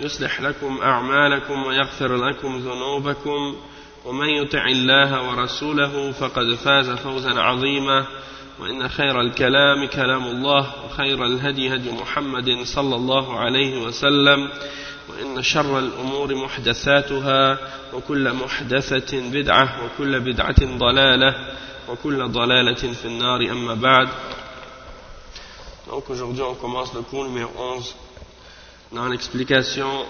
يصلح لكم أعمالكم ويغفر لكم ذنوبكم ومن يطع الله ورسوله فقد فاز فوزا عظيما. وإن خير الكلام كلام الله وخير الهدي هدي محمد صلى الله عليه وسلم وإن شر الأمور محدثاتها وكل محدثة بدعة وكل بدعة ضلالة وكل ضلالة في النار. أما بعد Donc aujourd'hui on commence le cours numéro 11 dans l'explication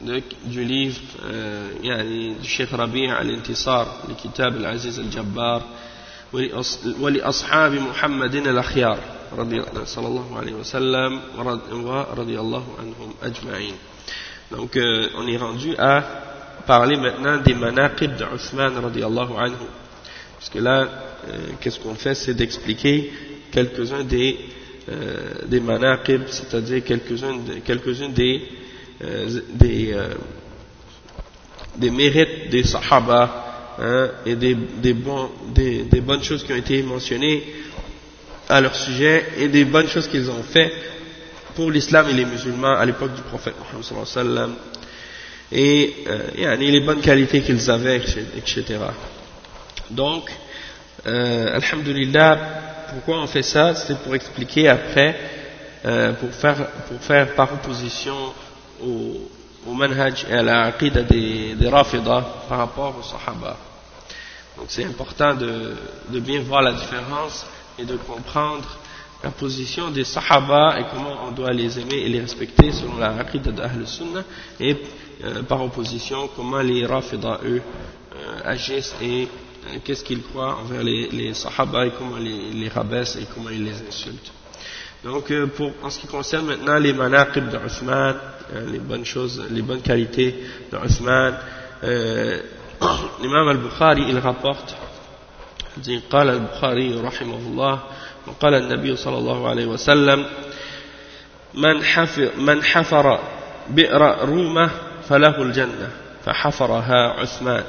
du livre euh, يعني du Cheikh Rabi' al-Intisar لكتاب العزيز الجبار محمد الأخيار رضي صلى الله عليه وسلم ورضي الله عنهم أجمعين Donc euh, on est rendu à parler maintenant des manaqib de Uthman radiallahu anhu. Parce que là, euh, qu'est-ce qu'on fait C'est d'expliquer quelques-uns des, euh, des manaqib, c'est-à-dire quelques-uns quelques des, euh, des, euh, des mérites des sahaba hein, et des, des, des, bonnes choses qui ont été mentionnées à leur sujet et des bonnes choses qu'ils ont fait pour l'islam et les musulmans à l'époque du prophète Mohammed et euh, les bonnes qualités qu'ils avaient, etc. Donc, euh, Alhamdulillah, pourquoi on fait ça? C'est pour expliquer après, euh, pour, faire, pour faire par opposition au, au manhaj et à la aqida des, des Rafida par rapport aux Sahaba. Donc c'est important de, de bien voir la différence et de comprendre la position des Sahaba et comment on doit les aimer et les respecter selon la aqida d'Ahl Sunnah et euh, par opposition comment les Rafida eux euh, agissent et qu'est-ce qu'ils croient envers les, les Sahaba et comment les, les rabaissent et comment ils les insultent. Donc pour, en ce qui concerne maintenant les manaqib de Uthman, les bonnes choses, les bonnes qualités de Uthman, l'imam al-Bukhari il rapporte dit قال البخاري رحمه الله وقال النبي صلى الله عليه وسلم من حفر, من حفر بئر رومة فله الجنة فحفرها عثمان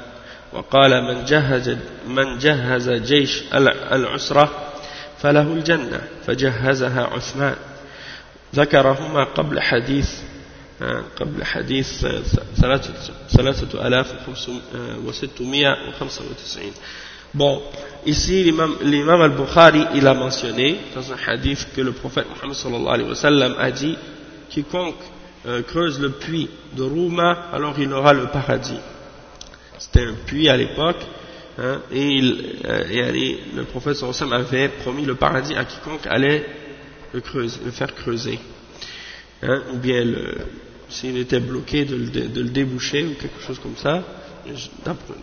وقال من جهز, من جهز جيش العسرة فله الجنة فجهزها عثمان ذكرهما قبل حديث قبل حديث ثلاثة آلاف وستمائة وخمسة وتسعين Bon, ici l'imam al-Bukhari il a mentionné dans un hadith que le prophète Muhammad sallallahu alayhi wa sallam a dit quiconque euh, creuse le puits de Rouma alors il aura le paradis. C'était un puits à l'époque hein, et, il, euh, le prophète sallam avait promis le paradis à quiconque allait le, creuser, le faire creuser. Hein, ou bien s'il était bloqué de le déboucher ou quelque chose comme ça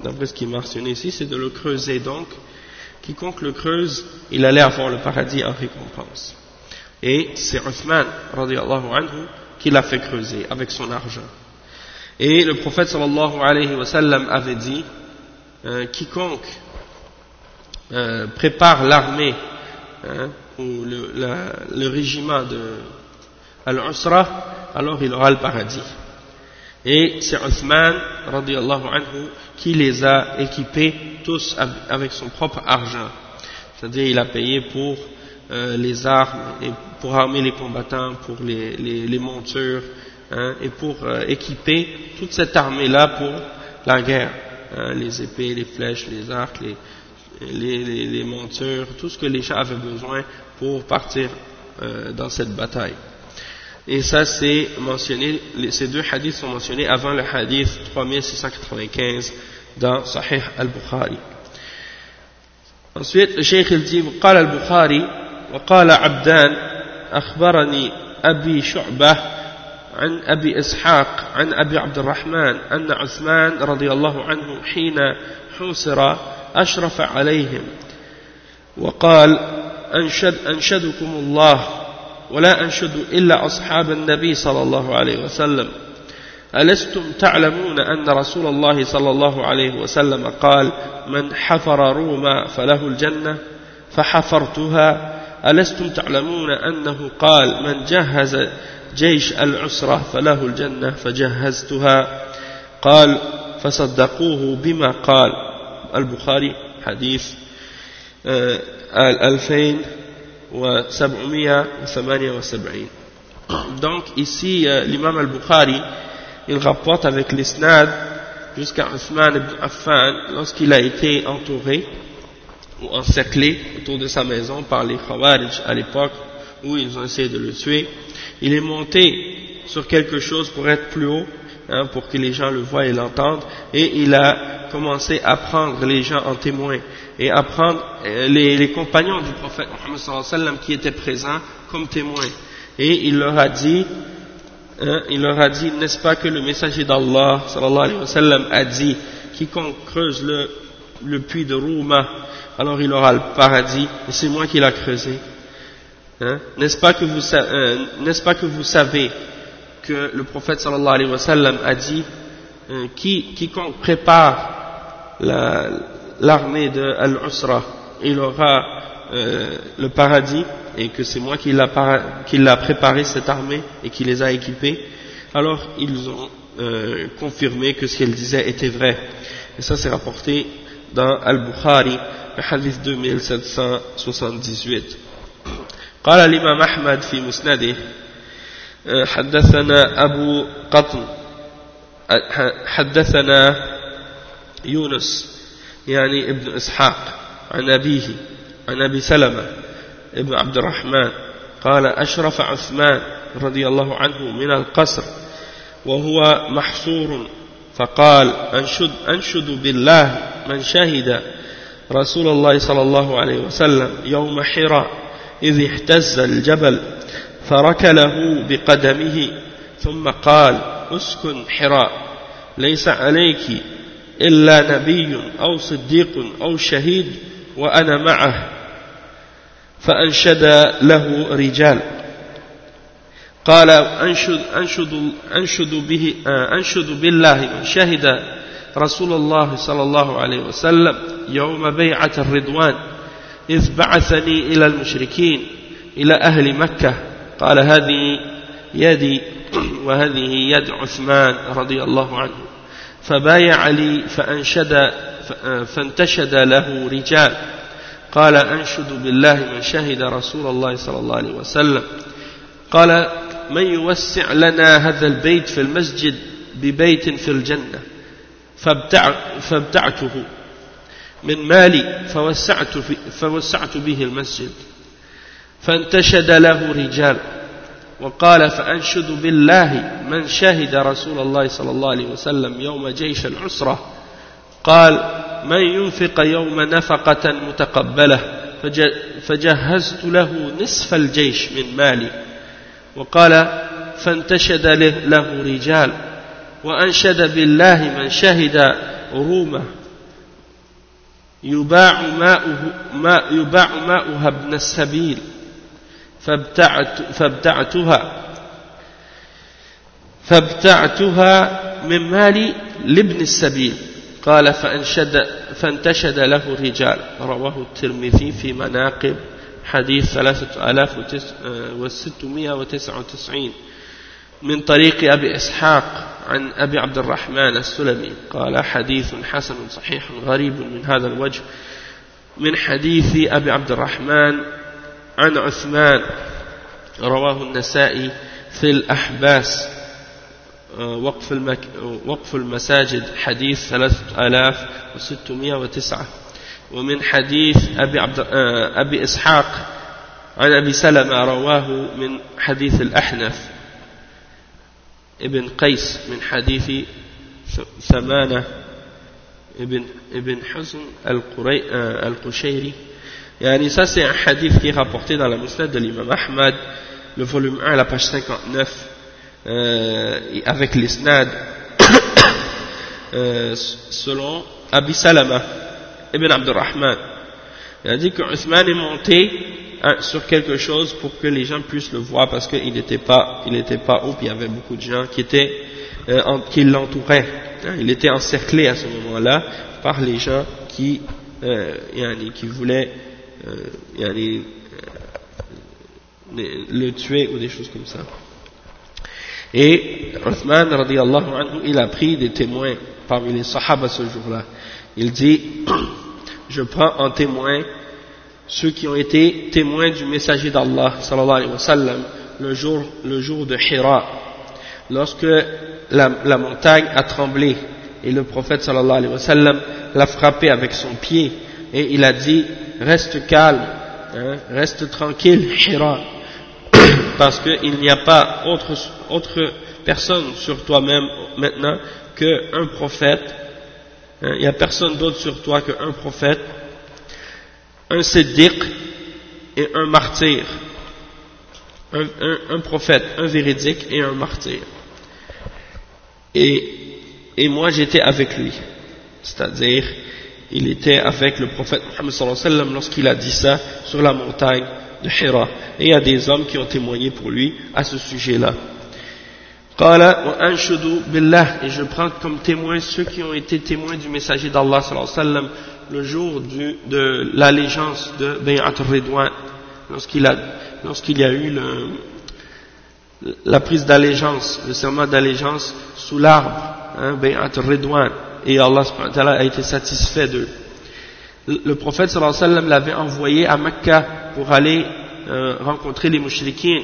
d'après ce qui est mentionné ici, c'est de le creuser. Donc, quiconque le creuse, il allait avoir le paradis en récompense. Et c'est Uthman, radiallahu anhu, qui l'a fait creuser avec son argent. Et le prophète sallallahu alayhi wa sallam avait dit, euh, quiconque euh, prépare l'armée hein, ou le, la, régiment de Al-Usra, alors il aura le paradis. Et c'est Uthman, radiallahu anhu, qui les a équipés tous avec son propre argent. C'est-à-dire, il a payé pour euh, les armes, et pour armer les combattants, pour les, les, les montures, hein, et pour euh, équiper toute cette armée-là pour la guerre. Hein, les épées, les flèches, les arcs, les, les, les, montures, tout ce que les gens avaient besoin pour partir euh, dans cette bataille. Et ça, c'est mentionné, ces deux hadiths sont mentionnés avant le hadith 3695 dans Sahih al-Bukhari. Ensuite, le Cheikh il dit, قال البخاري وقال عبدان أخبرني أبي شعبة عن أبي إسحاق عن أبي عبد الرحمن أن عثمان رضي الله عنه حين حوسر أشرف عليهم وقال أنشد أنشدكم الله ولا أنشد إلا أصحاب النبي صلى الله عليه وسلم. ألستم تعلمون أن رسول الله صلى الله عليه وسلم قال من حفر روما فله الجنة فحفرتها. ألستم تعلمون أنه قال من جهز جيش العسرة فله الجنة فجهزتها قال فصدقوه بما قال البخاري حديث الألفين وسبعمية وثمانية وسبعين Donc ici, euh, l'imam al-Bukhari, il rapporte avec l'isnad jusqu'à Uthman ibn Affan lorsqu'il a été entouré ou encerclé autour de sa maison par les Khawarij à l'époque où ils ont essayé de le tuer. Il est monté sur quelque chose pour être plus haut, hein, pour que les gens le voient et l'entendent, et il a commencé à prendre les gens en témoin et à prendre euh, les, compagnons du prophète Mohammed qui étaient présents comme témoins. Et il leur a dit, hein, il leur a dit, n'est-ce pas que le messager d'Allah sallallahu alayhi wa sallam a dit, quiconque creuse le, le puits de Rouma, alors il aura le paradis, et c'est moi qui l'a creusé. Hein? N'est-ce pas, que vous, euh, pas que vous savez que le prophète sallallahu alayhi wa sallam a dit, euh, qui, quiconque prépare l'armée de Al-Usra, il aura euh, le paradis, et que c'est moi qui l'a préparé cette armée et qui les a équipés, alors ils ont confirmé que ce qu'elle disait était vrai. Et ça c'est rapporté dans Al-Bukhari, le hadith 2778. قال الإمام أحمد في مسنده حدثنا أبو قطن حدثنا يونس يعني ابن إسحاق عن أبيه عن أبي سلمة ابن عبد الرحمن قال أشرف عثمان رضي الله عنه من القصر وهو محصور فقال أنشد, أنشد بالله من شهد رسول الله صلى الله عليه وسلم يوم حراء. إذ اهتز الجبل فركله بقدمه ثم قال اسكن حراء ليس عليك إلا نبي أو صديق أو شهيد وأنا معه. فأنشد له رجال. قال أنشد, أنشد, أنشد, به أنشد بالله من شهد رسول الله صلى الله عليه وسلم يوم بيعة الرضوان. إذ بعثني إلى المشركين إلى أهل مكة. قال هذه يدي وهذه يد عثمان رضي الله عنه. فبايع لي فأنشد فانتشد له رجال. قال أنشد بالله من شهد رسول الله صلى الله عليه وسلم. قال من يوسع لنا هذا البيت في المسجد ببيت في الجنة؟ فابتع فابتعته. من مالي فوسعت, في فوسعت به المسجد فانتشد له رجال وقال فأنشد بالله من شهد رسول الله صلى الله عليه وسلم يوم جيش العسرة قال من ينفق يوم نفقة متقبلة فجهزت له نصف الجيش من مالي وقال فانتشد له رجال وأنشد بالله من شهد رومه يباع ماؤه ما يباع ماؤها ابن السبيل. فابتعت فابتعتها فابتعتها من مالي لابن السبيل. قال فانشد فانتشد له رجال. رواه الترمذي في مناقب حديث 3699 من طريق أبي إسحاق عن أبي عبد الرحمن السلمي. قال حديث حسن صحيح غريب من هذا الوجه من حديث أبي عبد الرحمن عن عثمان رواه النسائي في الأحباس وقف, المك... وقف المساجد حديث ثلاثة آلاف وستمائة وتسعة. ومن حديث أبي, عبد... أبي إسحاق عن أبي سلمة رواه من حديث الأحنف. ابن قيس من حديث ثمانة ابن, ابن حزن. القشيري يعني ça c'est un hadith qui est rapporté dans la musnad de l'imam Ahmad le volume 1 à la page 59 euh, avec l'isnad euh, selon Abi Salama ibn Abdurrahman il a dit que Uthman est monté sur quelque chose pour que les gens puissent le voir parce qu'il n'était pas, il n'était pas haut, puis il y avait beaucoup de gens qui étaient, euh, qui l'entouraient. Hein. il était encerclé à ce moment-là par les gens qui, euh, qui voulaient euh, euh, le tuer ou des choses comme ça. Et Uthman, anhu, il a pris des témoins parmi les sahaba ce jour-là. Il dit je prends en témoin ceux qui ont été témoins du messager d'Allah sallallahu le jour, le jour de Hira lorsque la, la, montagne a tremblé et le prophète sallallahu alayhi wa sallam l'a frappé avec son pied et il a dit reste calme hein, reste tranquille Hira parce qu'il n'y a pas autre, autre personne sur toi-même maintenant qu'un prophète Hein, il n'y a personne d'autre sur toi qu'un prophète, un siddiq et un martyr. Un, prophète, un véridique et un martyr. Et, moi j'étais avec lui. C'est-à-dire, il était avec le prophète wa sallam lorsqu'il a dit ça sur la montagne de Hira. Et il y a des hommes qui ont témoigné pour lui à ce sujet-là et je prends comme témoin ceux qui ont été témoins du messager d'Allah le jour de l'allégeance de Bay'at Ridwan. Lorsqu'il lorsqu'il y a eu la prise d'allégeance le serment d'allégeance sous l'arbre hein, Bay'at Ridwan. Et Allah a été satisfait d'eux. Le prophète l'avait envoyé à Mecca pour aller euh, rencontrer les mouchriquins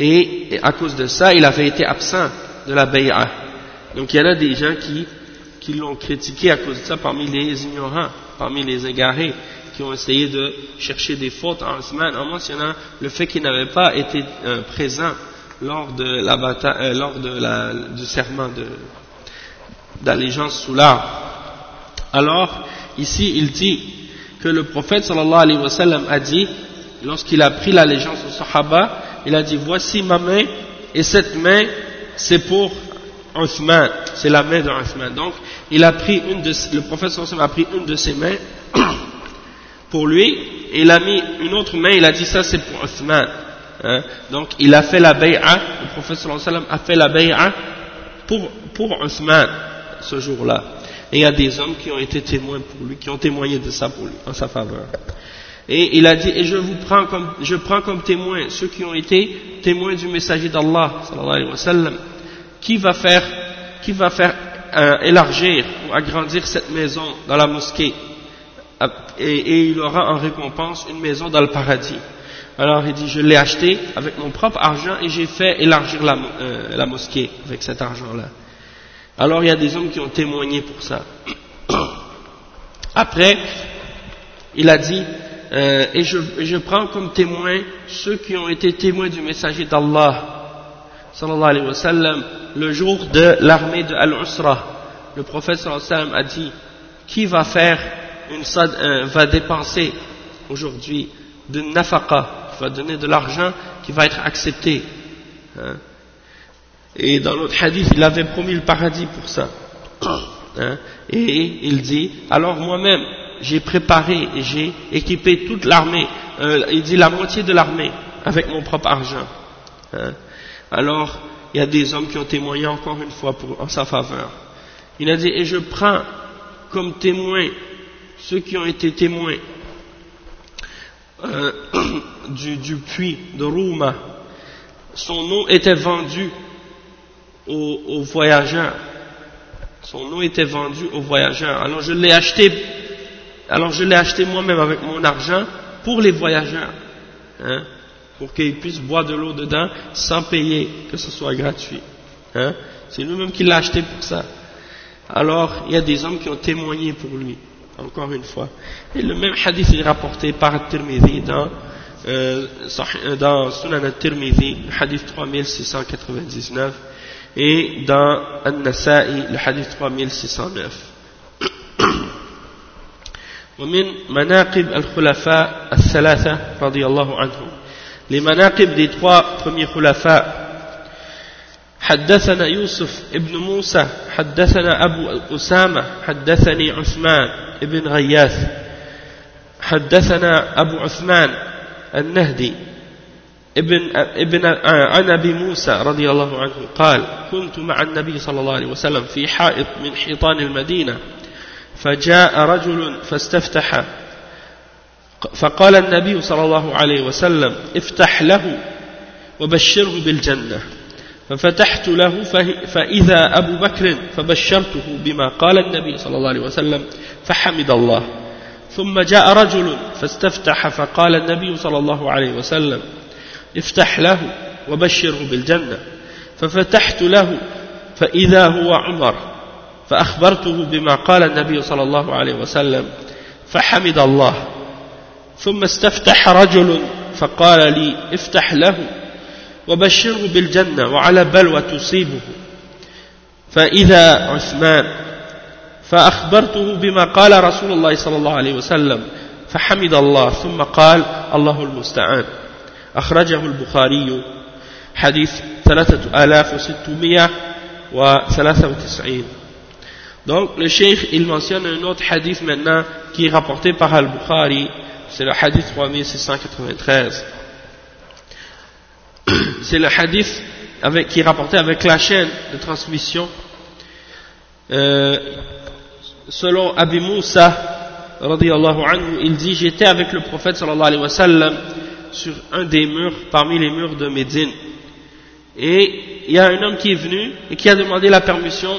et à cause de ça, il avait été absent de la bay'a. Donc il y en a des gens qui, qui l'ont critiqué à cause de ça parmi les ignorants, parmi les égarés, qui ont essayé de chercher des fautes en semaine, en mentionnant le fait qu'il n'avait pas été euh, présent lors de la bataille, euh, lors de la, du serment d'allégeance sous l'arbre. Alors, ici, il dit que le prophète sallallahu alayhi wa sallam a dit, lorsqu'il a pris l'allégeance aux sahaba, il a dit voici ma main et cette main c'est pour Uthman, c'est la main d'Uthman. Donc il a pris une de, le prophète a pris une de ses mains pour lui et il a mis une autre main, il a dit ça c'est pour Uthman. Hein? Donc il a fait la bay'a, le prophète a fait la bay'a pour, pour Uthman ce jour-là. Et il y a des hommes qui ont été témoins pour lui, qui ont témoigné de ça pour lui, en sa faveur. Et il a dit, et je vous prends comme, je prends comme témoins ceux qui ont été témoins du messager d'Allah, qui va faire, qui va faire euh, élargir ou agrandir cette maison dans la mosquée, et, il aura en récompense une maison dans le paradis. Alors il dit, je l'ai acheté avec mon propre argent et j'ai fait élargir la, euh, la mosquée avec cet argent-là. Alors il y a des hommes qui ont témoigné pour ça. Après, il a dit, euh, et, je, je, prends comme témoin ceux qui ont été témoins du messager d'Allah sallallahu alayhi wa sallam le jour de l'armée de Al-Usra le prophète sallallahu alayhi wa sallam a dit qui va faire une euh, va dépenser aujourd'hui de nafaqa va donner de l'argent qui va être accepté hein. et dans l'autre hadith il avait promis le paradis pour ça hein. et il dit alors moi-même j'ai préparé et j'ai équipé toute l'armée, euh, il dit la moitié de l'armée, avec mon propre argent. Hein. Alors, il y a des hommes qui ont témoigné encore une fois en sa faveur. Il a dit, et je prends comme témoins ceux qui ont été témoins euh, du, du, puits de Rouma. Son nom était vendu aux, aux voyageurs. Son nom était vendu aux voyageurs. Alors je l'ai acheté alors je l'ai acheté moi-même avec mon argent pour les voyageurs, hein, pour qu'ils puissent boire de l'eau dedans sans payer, que ce soit gratuit. Hein. C'est lui-même qui l'a acheté pour ça. Alors il y a des hommes qui ont témoigné pour lui, encore une fois. Et le même hadith est rapporté par Tirmidhi dans, euh, dans Sunan al-Tirmidhi, hadith 3699, et dans An-Nasa'i, le hadith 3609. ومن مناقب الخلفاء الثلاثة رضي الله عنهم. les manaqib des trois khulafa حدثنا يوسف ابن موسى حدثنا أبو أسامة حدثني عثمان ابن غياث حدثنا أبو عثمان النهدي ابن, ابن عن أبي موسى رضي الله عنه قال كنت مع النبي صلى الله عليه وسلم في حائط من حيطان المدينة. فجاء رجل فاستفتح فقال النبي صلى الله عليه وسلم افتح له وبشره بالجنة. ففتحت له فإذا أبو بكر فبشرته بما قال النبي صلى الله عليه وسلم فحمد الله. ثم جاء رجل فاستفتح فقال النبي صلى الله عليه وسلم افتح له وبشره بالجنة. ففتحت له فإذا هو عمر فأخبرته بما قال النبي صلى الله عليه وسلم فحمد الله. ثم استفتح رجل فقال لي افتح له وبشره بالجنة وعلى بلوى تصيبه. فإذا عثمان فأخبرته بما قال رسول الله صلى الله عليه وسلم فحمد الله. ثم قال الله المستعان. أخرجه البخاري حديث 3693 Donc le cheikh il mentionne un autre hadith maintenant qui est rapporté par Al-Bukhari, c'est le hadith 3693. C'est le hadith avec, qui est rapporté avec la chaîne de transmission. Euh, selon Abi Moussa, anhu, il dit J'étais avec le prophète sur un des murs parmi les murs de Médine. Et il y a un homme qui est venu et qui a demandé la permission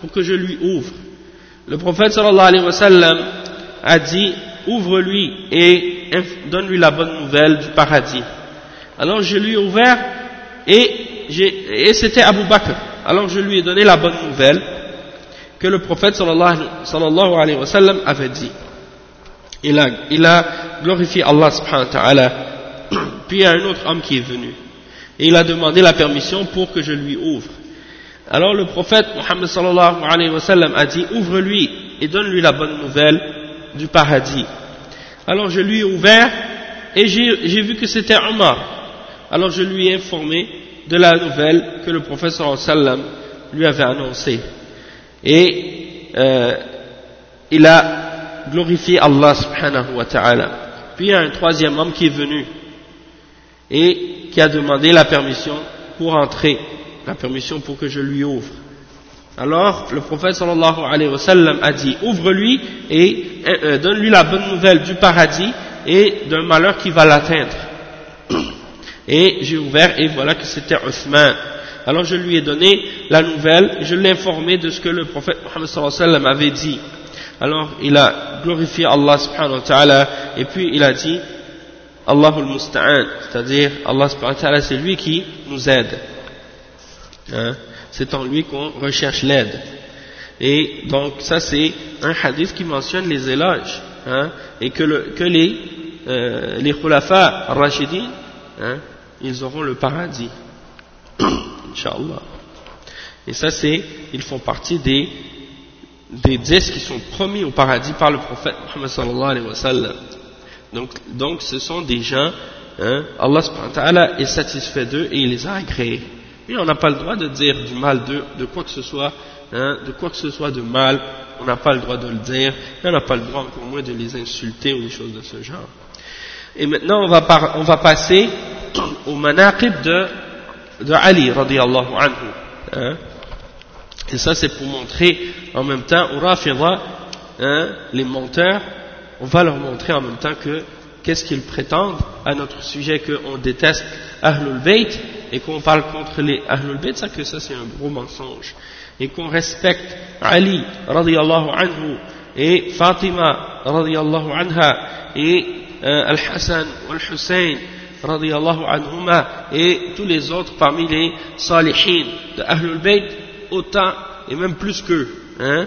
pour que je lui ouvre. Le prophète sallallahu alayhi wa sallam a dit ouvre-lui et donne-lui la bonne nouvelle du paradis. Alors je lui ai ouvert et, c'était Abu Bakr. Alors je lui ai donné la bonne nouvelle que le prophète sallallahu alayhi wa sallam avait dit. Il a, il a glorifié Allah subhanahu wa ta'ala. Puis il y a un autre homme qui est venu. Et il a demandé la permission pour que je lui ouvre. Alors le prophète Muhammad sallallahu alayhi wa sallam a dit ouvre-lui et donne-lui la bonne nouvelle du paradis. Alors je lui ai ouvert et j'ai vu que c'était Omar. Alors je lui ai informé de la nouvelle que le prophète sallallahu alayhi wa sallam lui avait annoncée. Et euh, il a glorifié Allah subhanahu wa ta'ala. Puis il y a un troisième homme qui est venu et qui a demandé la permission pour entrer la permission pour que je lui ouvre. Alors, le prophète a dit, ouvre-lui et euh, euh, donne-lui la bonne nouvelle du paradis et d'un malheur qui va l'atteindre. Et j'ai ouvert et voilà que c'était Othman. Alors je lui ai donné la nouvelle, je l'ai informé de ce que le prophète Muhammad sallallahu alayhi wa sallam avait dit. Alors il a glorifié Allah subhanahu wa ta'ala et puis il a dit Allahul Musta'an, c'est-à-dire Allah subhanahu wa ta'ala c'est lui qui nous aide. Hein? C'est en lui qu'on recherche l'aide. Et donc ça c'est un hadith qui mentionne les éloges hein? et que, le, que les, euh, les khulafa rashidin, hein? ils auront le paradis. Inch'Allah. Et ça c'est, ils font partie des, des dix qui sont promis au paradis par le prophète Muhammad sallallahu alayhi wa sallam. Donc, donc ce sont des gens, Allah subhanahu wa est satisfait d'eux et il les a agréés. Et on n'a pas le droit de dire du mal de, de quoi que ce soit, hein, de quoi que ce soit de mal, on n'a pas le droit de le dire, et on n'a pas le droit encore moins de les insulter ou des choses de ce genre. Et maintenant on va, par, on va passer au manaqib de, de Ali radiallahu anhu. Hein. Et ça c'est pour montrer en même temps au Rafidha, hein, les menteurs, on va leur montrer en même temps que qu'est-ce qu'ils prétendent à notre sujet qu'on déteste Ahlul Bayt et qu'on parle contre les Ahlul Bayt, ça que ça c'est un gros mensonge. Et qu'on respecte Ali radiallahu anhu et Fatima radiallahu anha et euh, Al-Hassan Al-Hussein radiallahu anhuma et tous les autres parmi les salihin de Ahlul Bayt autant et même plus qu'eux. Hein?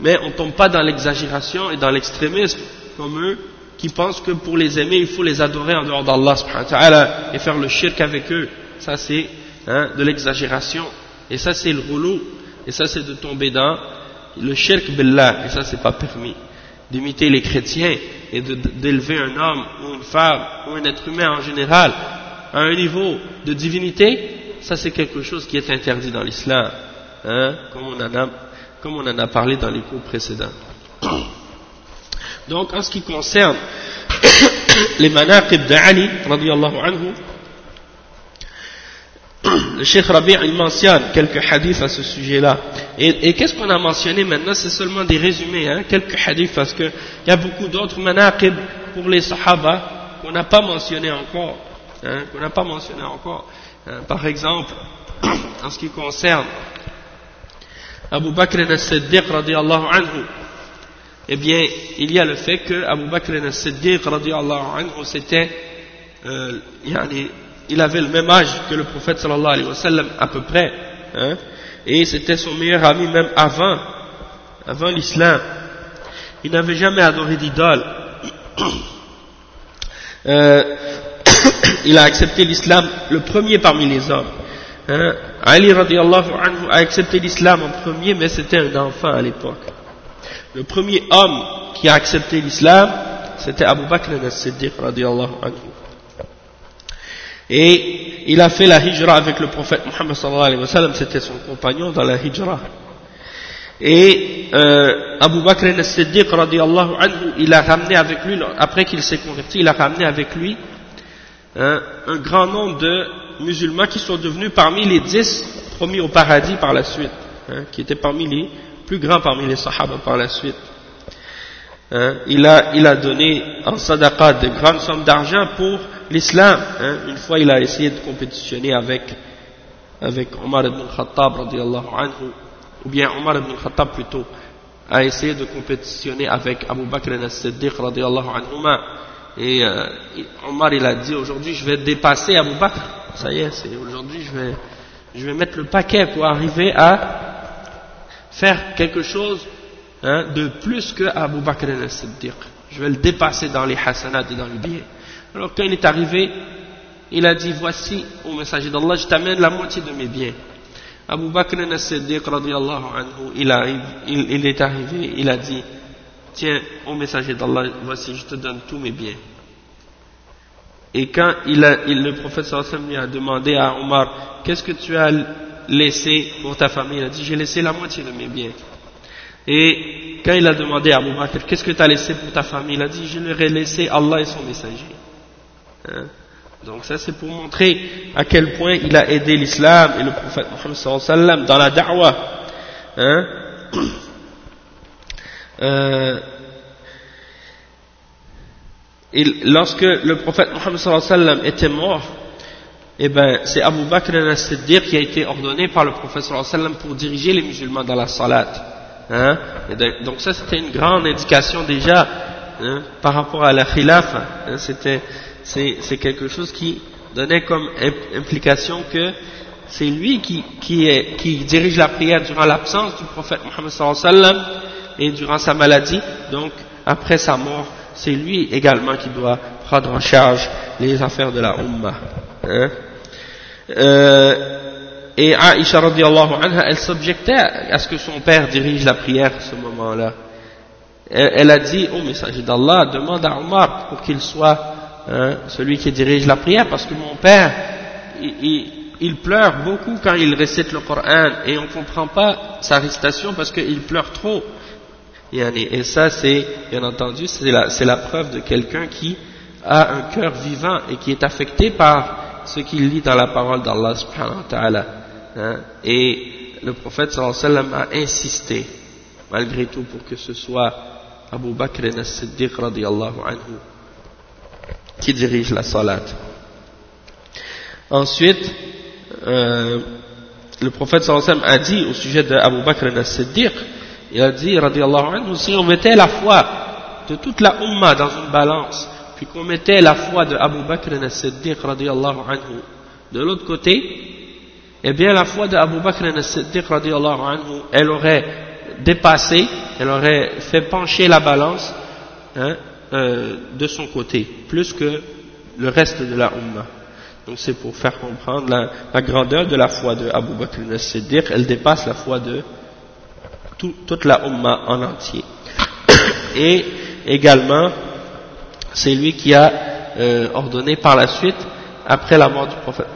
Mais on ne tombe pas dans l'exagération et dans l'extrémisme comme eux qui pensent que pour les aimer, il faut les adorer en dehors d'Allah et faire le shirk avec eux. Ça, c'est hein, de l'exagération. Et ça, c'est le rouleau. Et ça, c'est de tomber dans le shirk billah. Et ça, c'est pas permis. D'imiter les chrétiens et d'élever un homme ou une femme ou un être humain en général à un niveau de divinité, ça c'est quelque chose qui est interdit dans l'islam, hein, comme, comme on en a parlé dans les cours précédents. Donc en ce qui concerne les manaqib d'Ali, anhu, le Cheikh Rabi' il mentionne quelques hadiths à ce sujet-là. Et, qu'est-ce qu'on a mentionné maintenant? C'est seulement des résumés, hein, quelques hadiths, parce qu'il y a beaucoup d'autres manaqib pour les sahaba qu'on n'a pas mentionné encore. Hein, qu'on n'a pas mentionné encore. Hein, par exemple, en ce qui concerne Abu Bakr al-Siddiq anhu, eh bien, il y a le fait que Abu Bakr al-Siddiq c'était, euh, il avait le même âge que le prophète sallallahu alayhi wa sallam à peu près, hein, et c'était son meilleur ami même avant, avant l'islam. Il n'avait jamais adoré d'idole. Euh, il a accepté l'islam le premier parmi les hommes. Hein. Ali radiallahu anhu a accepté l'islam en premier, mais c'était un enfant à l'époque. Le premier homme qui a accepté l'islam, c'était Abu Bakr al-Siddiq radiallahu anhu. Et il a fait la hijra avec le prophète Muhammad sallallahu alayhi wa sallam, c'était son compagnon dans la hijra. Et euh, Abu Bakr al-Siddiq radiallahu anhu, il a ramené avec lui, après qu'il s'est converti, il a ramené avec lui hein, un grand nombre de musulmans qui sont devenus parmi les dix promis au paradis par la suite, hein, qui étaient parmi les plus grands parmi les sahaba par la suite. Hein, il, a, il a donné en sadaqa de grandes sommes d'argent pour l'islam. Hein, une fois, il a essayé de compétitionner avec, avec Omar ibn Khattab, anhu, ou bien Omar ibn Khattab plutôt, a essayé de compétitionner avec Abu Bakr al-Siddiq. Et euh, Omar, il a dit, aujourd'hui, je vais dépasser Abu Bakr. Ça y est, aujourd'hui, je vais, je vais mettre le paquet pour arriver à faire quelque chose hein, de plus que Abu Bakr al-Siddiq. Je vais le dépasser dans les hasanats et dans le bien. Alors quand il est arrivé, il a dit voici au messager d'Allah, je t'amène la moitié de mes biens. Abu Bakr al-Siddiq il, arrive, il, est arrivé, il a dit tiens au messager d'Allah, voici je te donne tous mes biens. Et quand le prophète sallallahu lui a demandé à Omar qu'est-ce que tu as laissé pour ta famille, il a dit j'ai laissé la moitié de mes biens. Et quand il a demandé à Abu qu'est-ce que tu as laissé pour ta famille, il a dit je leur ai laissé Allah et son messager. Hein? Donc ça c'est pour montrer à quel point il a aidé l'islam et le prophète Mohammed sallam dans la da'wah. Hein? Euh, lorsque le prophète Mohammed sallam était mort, eh ben, c'est Abu Bakr al-Siddiq qui a été ordonné par le prophète sallam pour diriger les musulmans dans la salat. Hein? donc ça c'était une grande indication déjà hein, par rapport à la khilaf. Hein, c'était c'est quelque chose qui donnait comme implication que c'est lui qui, qui, est, qui, dirige la prière durant l'absence du prophète Mohammed sallam et durant sa maladie, donc après sa mort, c'est lui également qui doit prendre en charge les affaires de la Ummah. Hein. Euh, et Aisha radiallahu anha, elle s'objectait à ce que son père dirige la prière à ce moment-là. Elle, a dit au messager d'Allah, demande à Omar pour qu'il soit Hein, celui qui dirige la prière, parce que mon père, il, pleure beaucoup quand il récite le Coran, et on ne comprend pas sa récitation parce qu'il pleure trop. Et, ça, c'est, bien entendu, c'est la, la, preuve de quelqu'un qui a un cœur vivant et qui est affecté par ce qu'il lit dans la parole d'Allah. Hein. Et le prophète sallallahu alayhi wa sallam a insisté, malgré tout, pour que ce soit Abu Bakr radiallahu anhu qui dirige la salat. Ensuite, euh, le prophète sallallahu a dit au sujet d'Abu Bakr al-Siddiq, il a dit, radiallahu anhu, si on mettait la foi de toute la Ummah dans une balance, puis qu'on mettait la foi de Abu Bakr al-Siddiq, anhu, de l'autre côté, eh bien la foi de Abu Bakr al-Siddiq, anhu, elle aurait dépassé, elle aurait fait pencher la balance, hein, euh, de son côté, plus que le reste de la Ummah. Donc c'est pour faire comprendre la, grandeur de la foi de Abu Bakr al-Siddiq, elle dépasse la foi de toute la Ummah en entier. Et également, c'est lui qui a euh, ordonné par la suite après la mort du prophète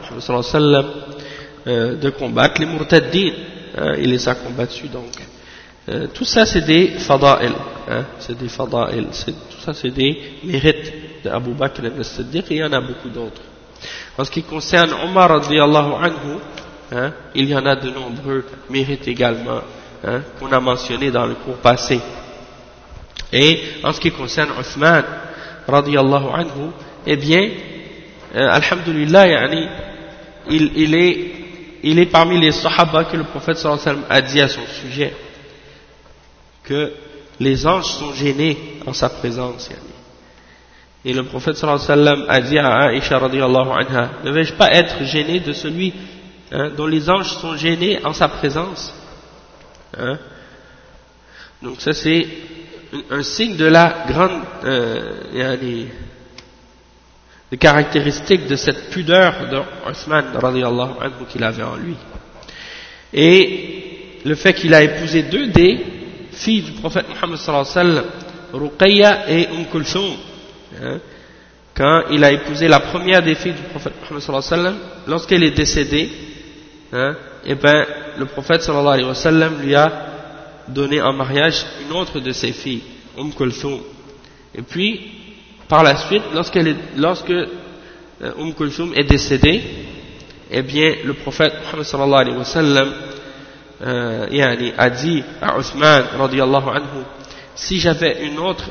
euh, de combattre les murtaddin. Hein, il les a combattus donc. Euh, tout ça c'est des fada'il, hein, c'est des fada'il, tout ça c'est des mérites d'Abu Bakr ibn Siddiq il y en a beaucoup d'autres. En ce qui concerne Omar anhu, hein, il y en a de nombreux mérites également hein, qu'on a mentionnés dans le cours passé. Et en ce qui concerne Uthman radiallahu anhu, eh bien, euh, alhamdulillah, il, il, est, il est parmi les sahaba que le prophète sallallahu alayhi wa a dit à son sujet que les anges sont gênés en sa présence. Et le prophète sallallahu alayhi wa a dit à Aisha radiallahu anha, ne vais-je pas être gêné de celui hein, dont les anges sont gênés en sa présence hein? Donc ça c'est un signe de la grande euh, des, caractéristiques de cette pudeur de Othman anhu qu'il avait en lui. Et le fait qu'il a épousé deux des filles du prophète Muhammad sallallahu alayhi Ruqayya et Umm Kulthum, hein, quand il a épousé la première des filles du prophète Muhammad sallallahu alayhi wa sallam, lorsqu'elle est décédée, hein, et eh ben, le prophète sallallahu alayhi wa sallam lui a donné en mariage une autre de ses filles, Umm Kulthum. Et puis, par la suite, est, lorsque euh, Umm Kulthum est décédée, eh bien, le prophète Muhammad sallallahu alayhi wa sallam euh, a dit à Othman radiallahu anhu, si j'avais une autre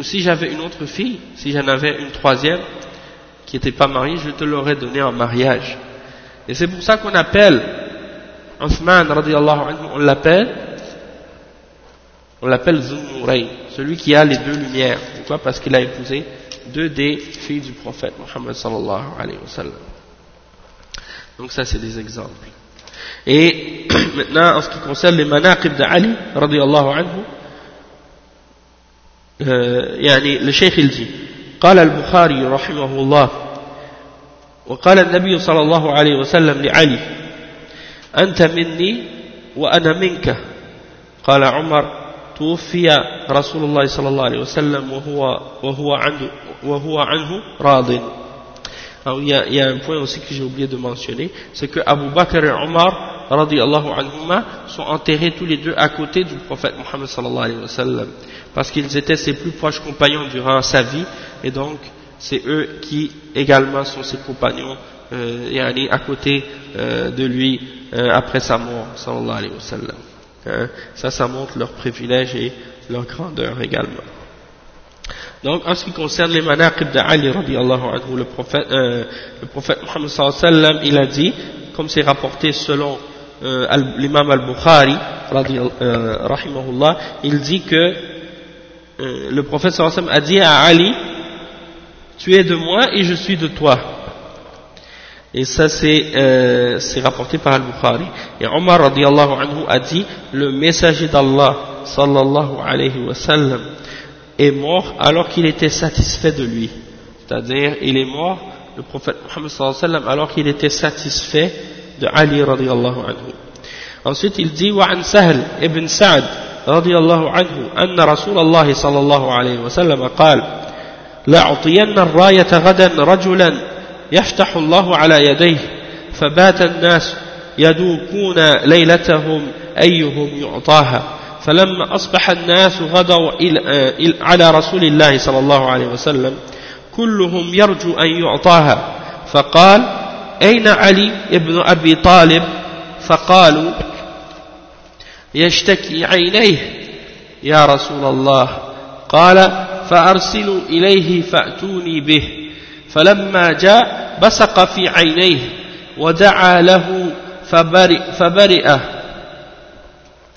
si j'avais une autre fille, si j'en avais une troisième qui n'était pas mariée, je te l'aurais donnée en mariage. Et c'est pour ça qu'on appelle Othman radiallahu anhu, on l'appelle on l'appelle Zunnuray, celui qui a les deux lumières. Pourquoi Parce qu'il a épousé deux des filles du prophète Muhammad sallallahu alayhi wa sallam. Donc ça c'est des exemples. Et maintenant en ce qui concerne les manaqib d'Ali radiallahu anhu, يعني لشيخ الجي قال البخاري رحمه الله وقال النبي صلى الله عليه وسلم لعلي أنت مني وأنا منك قال عمر توفي رسول الله صلى الله عليه وسلم وهو, وهو, عنه, وهو عنه راض Alors, il, y a, il y a un point aussi que j'ai oublié de mentionner, c'est que Abu Bakr et Omar, radiallahu anhuma, sont enterrés tous les deux à côté du prophète Muhammad sallallahu alayhi wa sallam, parce qu'ils étaient ses plus proches compagnons durant sa vie, et donc c'est eux qui également sont ses compagnons, euh, à côté euh, de lui euh, après sa mort, sallallahu alayhi wa sallam. Hein, ça, ça montre leur privilège et leur grandeur également. Donc, en ce qui concerne les manaqib d'Ali, anhu, le prophète, euh, le prophète Muhammad sallam, il a dit, comme c'est rapporté selon euh, l'imam al-Bukhari, euh, rahimahullah, il dit que euh, le prophète sallam a dit à Ali, tu es de moi et je suis de toi. Et ça, euh, c'est rapporté par Al-Bukhari. Et Omar radiallahu anhu a dit, le messager d'Allah sallallahu alayhi wa sallam est mort alors qu'il était satisfait de lui. C'est-à-dire, il est mort, le prophète Muhammad sallallahu alayhi wa sallam, alors qu'il était satisfait de Ali radiallahu anhu. Ensuite, il dit, وعن سهل ابن سعد رضي الله عنه أن رسول الله صلى الله عليه وسلم قال لأعطين الراية غدا رجلا يفتح الله على يديه فبات الناس يدوكون ليلتهم أيهم يعطاها. فلما أصبح الناس غدوا على رسول الله صلى الله عليه وسلم كلهم يرجو أن يعطاها. فقال أين علي ابن أبي طالب؟ فقالوا يشتكي عينيه. يا رسول الله قال فأرسلوا إليه فأتوني به. فلما جاء بصق في عينيه ودعا له فبرئ, فبرئ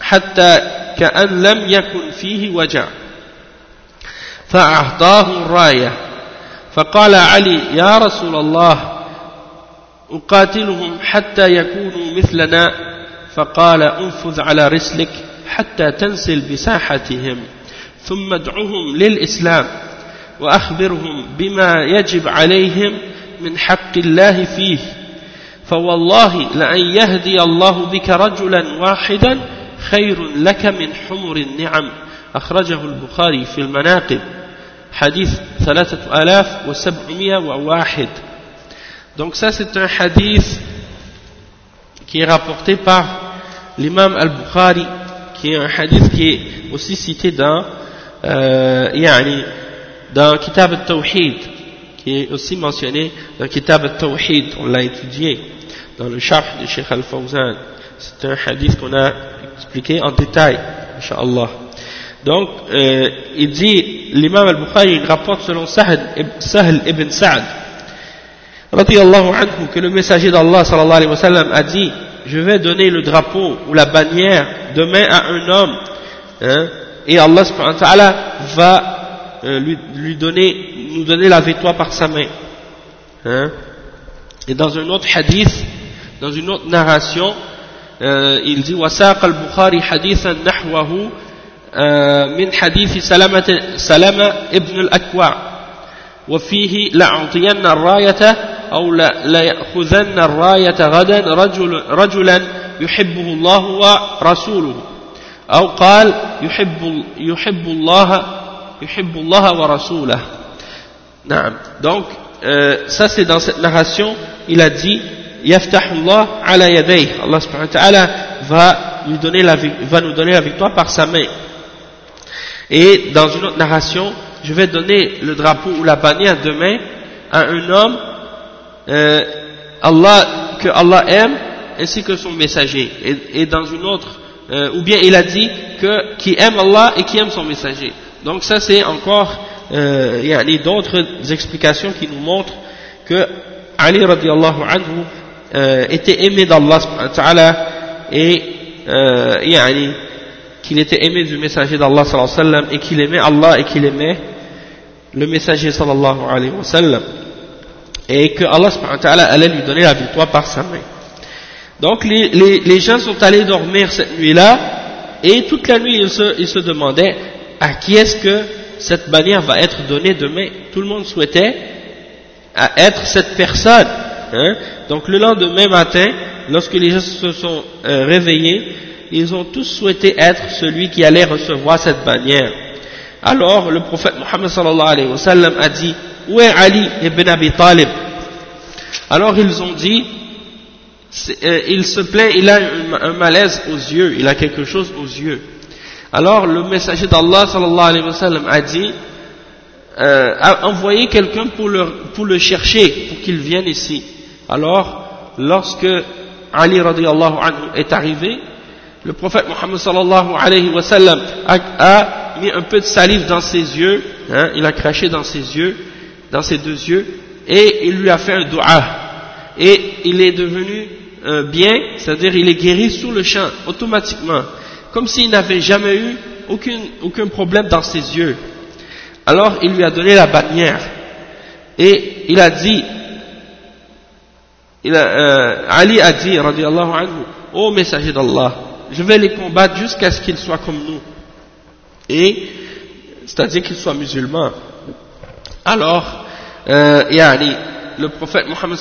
حتى كأن لم يكن فيه وجع. فأعطاه الراية فقال علي يا رسول الله أقاتلهم حتى يكونوا مثلنا. فقال انفذ على رسلك حتى تنسل بساحتهم ثم ادعهم للإسلام. وأخبرهم بما يجب عليهم من حق الله فيه. فوالله لأن يهدي الله بك رجلا واحدا خير لك من حمر النعم. أخرجه البخاري في المناقب. حديث ثلاثة آلاف وسبعمائة وواحد. Donc ça c'est un hadith qui est rapporté par l'imam al-Bukhari, qui est un hadith qui est aussi cité dans, euh, yani, dans Kitab al-Tawhid, qui est aussi mentionné dans Kitab al-Tawhid, on l'a étudié dans le chapitre de Sheikh al-Fawzan. C'est un hadith qu'on a expliqué en détail, inshallah. Donc, euh, il dit, l'imam al-Bukhari, rapporte selon Sahl ibn Sa'd, anhu, que le messager d'Allah sallallahu alayhi wa sallam a dit, je vais donner le drapeau ou la bannière demain à un homme, hein, et Allah subhanahu wa ta'ala va euh, lui, lui, donner, nous donner la victoire par sa main. Hein. Et dans un autre hadith, dans une autre narration, euh, il dit, وساق البخاري حديثا نحوه من حديث سلمة, سلمة ابن الأكوع وفيه لأعطين الراية أو ليأخذن الراية غدا رجل رجلا يحبه الله ورسوله أو قال يحب, يحب الله Donc, euh, ça c'est dans cette narration, il a dit Yaftahullah. Allah subhanahu wa ta'ala va, va nous donner la victoire par sa main. Et dans une autre narration, je vais donner le drapeau ou la bannière demain à un homme euh, que Allah aime ainsi que son messager. Et, dans une autre, euh, ou bien il a dit que qui aime Allah et qui aime son messager. Donc ça c'est encore, euh, il y a d'autres explications qui nous montrent que Ali radiallahu anhu euh, était aimé d'Allah et euh, qu'il était aimé du messager d'Allah sallallahu alayhi wa sallam et qu'il aimait Allah et qu'il aimait le messager sallallahu alayhi wa sallam et que Allah allait lui donner la victoire par sa main. Donc les, les, les gens sont allés dormir cette nuit-là et toute la nuit ils se, ils se demandaient à qui est-ce que cette bannière va être donnée demain? Tout le monde souhaitait être cette personne. Hein? Donc le lendemain matin, lorsque les gens se sont euh, réveillés, ils ont tous souhaité être celui qui allait recevoir cette bannière. Alors le prophète Mohammed sallallahu alayhi wa sallam a dit Où est Ali ibn Abi Talib? Alors ils ont dit euh, Il se plaint, il a un, malaise aux yeux, il a quelque chose aux yeux. Alors le messager d'Allah sallallahu alayhi wa sallam a dit euh, a envoyé quelqu'un pour le, pour le chercher, pour qu'il vienne ici. Alors, lorsque Ali radiallahu anhu est arrivé, le prophète Mohammed sallallahu alayhi wa sallam a, mis un peu de salive dans ses yeux, hein, il a craché dans ses yeux, dans ses deux yeux, et il lui a fait un dua. Et il est devenu euh, bien, c'est-à-dire il est guéri sur le champ, automatiquement, comme s'il n'avait jamais eu aucun, aucun problème dans ses yeux. Alors il lui a donné la bannière, et il a dit, il a, euh, Ali a dit, radiallahu anhu, ô messager d'Allah, je vais les combattre jusqu'à ce qu'ils soient comme nous. Et, c'est-à-dire qu'ils soient musulmans. Alors, euh, le prophète Mohammed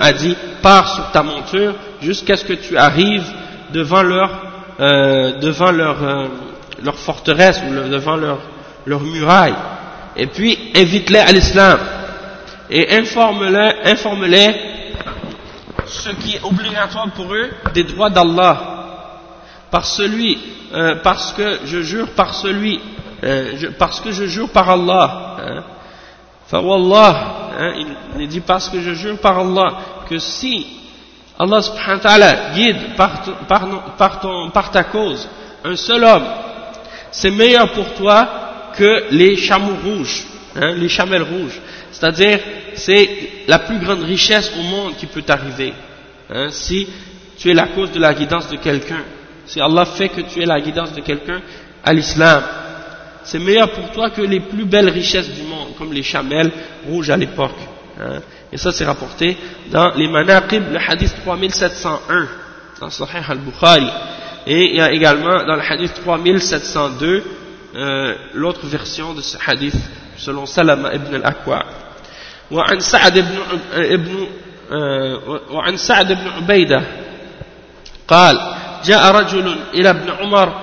a dit, pars sur ta monture jusqu'à ce que tu arrives devant leur, euh, devant leur, euh, leur forteresse ou devant leur, leur muraille. Et puis, invite-les à l'islam. Et informe-les, ce qui est obligatoire pour eux des droits d'Allah par celui, euh, parce que je jure par celui, euh, je, parce que je jure par Allah. Hein. hein, il, dit parce que je jure par Allah que si Allah subhanahu wa ta'ala guide par, ta cause un seul homme, c'est meilleur pour toi que les chameaux rouges, hein, les chamelles rouges. C'est-à-dire, c'est la plus grande richesse au monde qui peut t'arriver. Hein, si tu es la cause de la guidance de quelqu'un. Si Allah fait que tu aies la guidance de quelqu'un à l'islam, c'est meilleur pour toi que les plus belles richesses du monde, comme les chamelles rouges à l'époque. Hein. Et ça c'est rapporté dans les manaqib, le hadith 3701, dans Sahih al-Bukhari. Et il y a également dans le hadith 3702, euh, l'autre version de ce hadith, selon Salama ibn al-Aqwa. وعن سعد بن ابن وعن سعد بن عبيدة قال جاء رجل إلى ابن عمر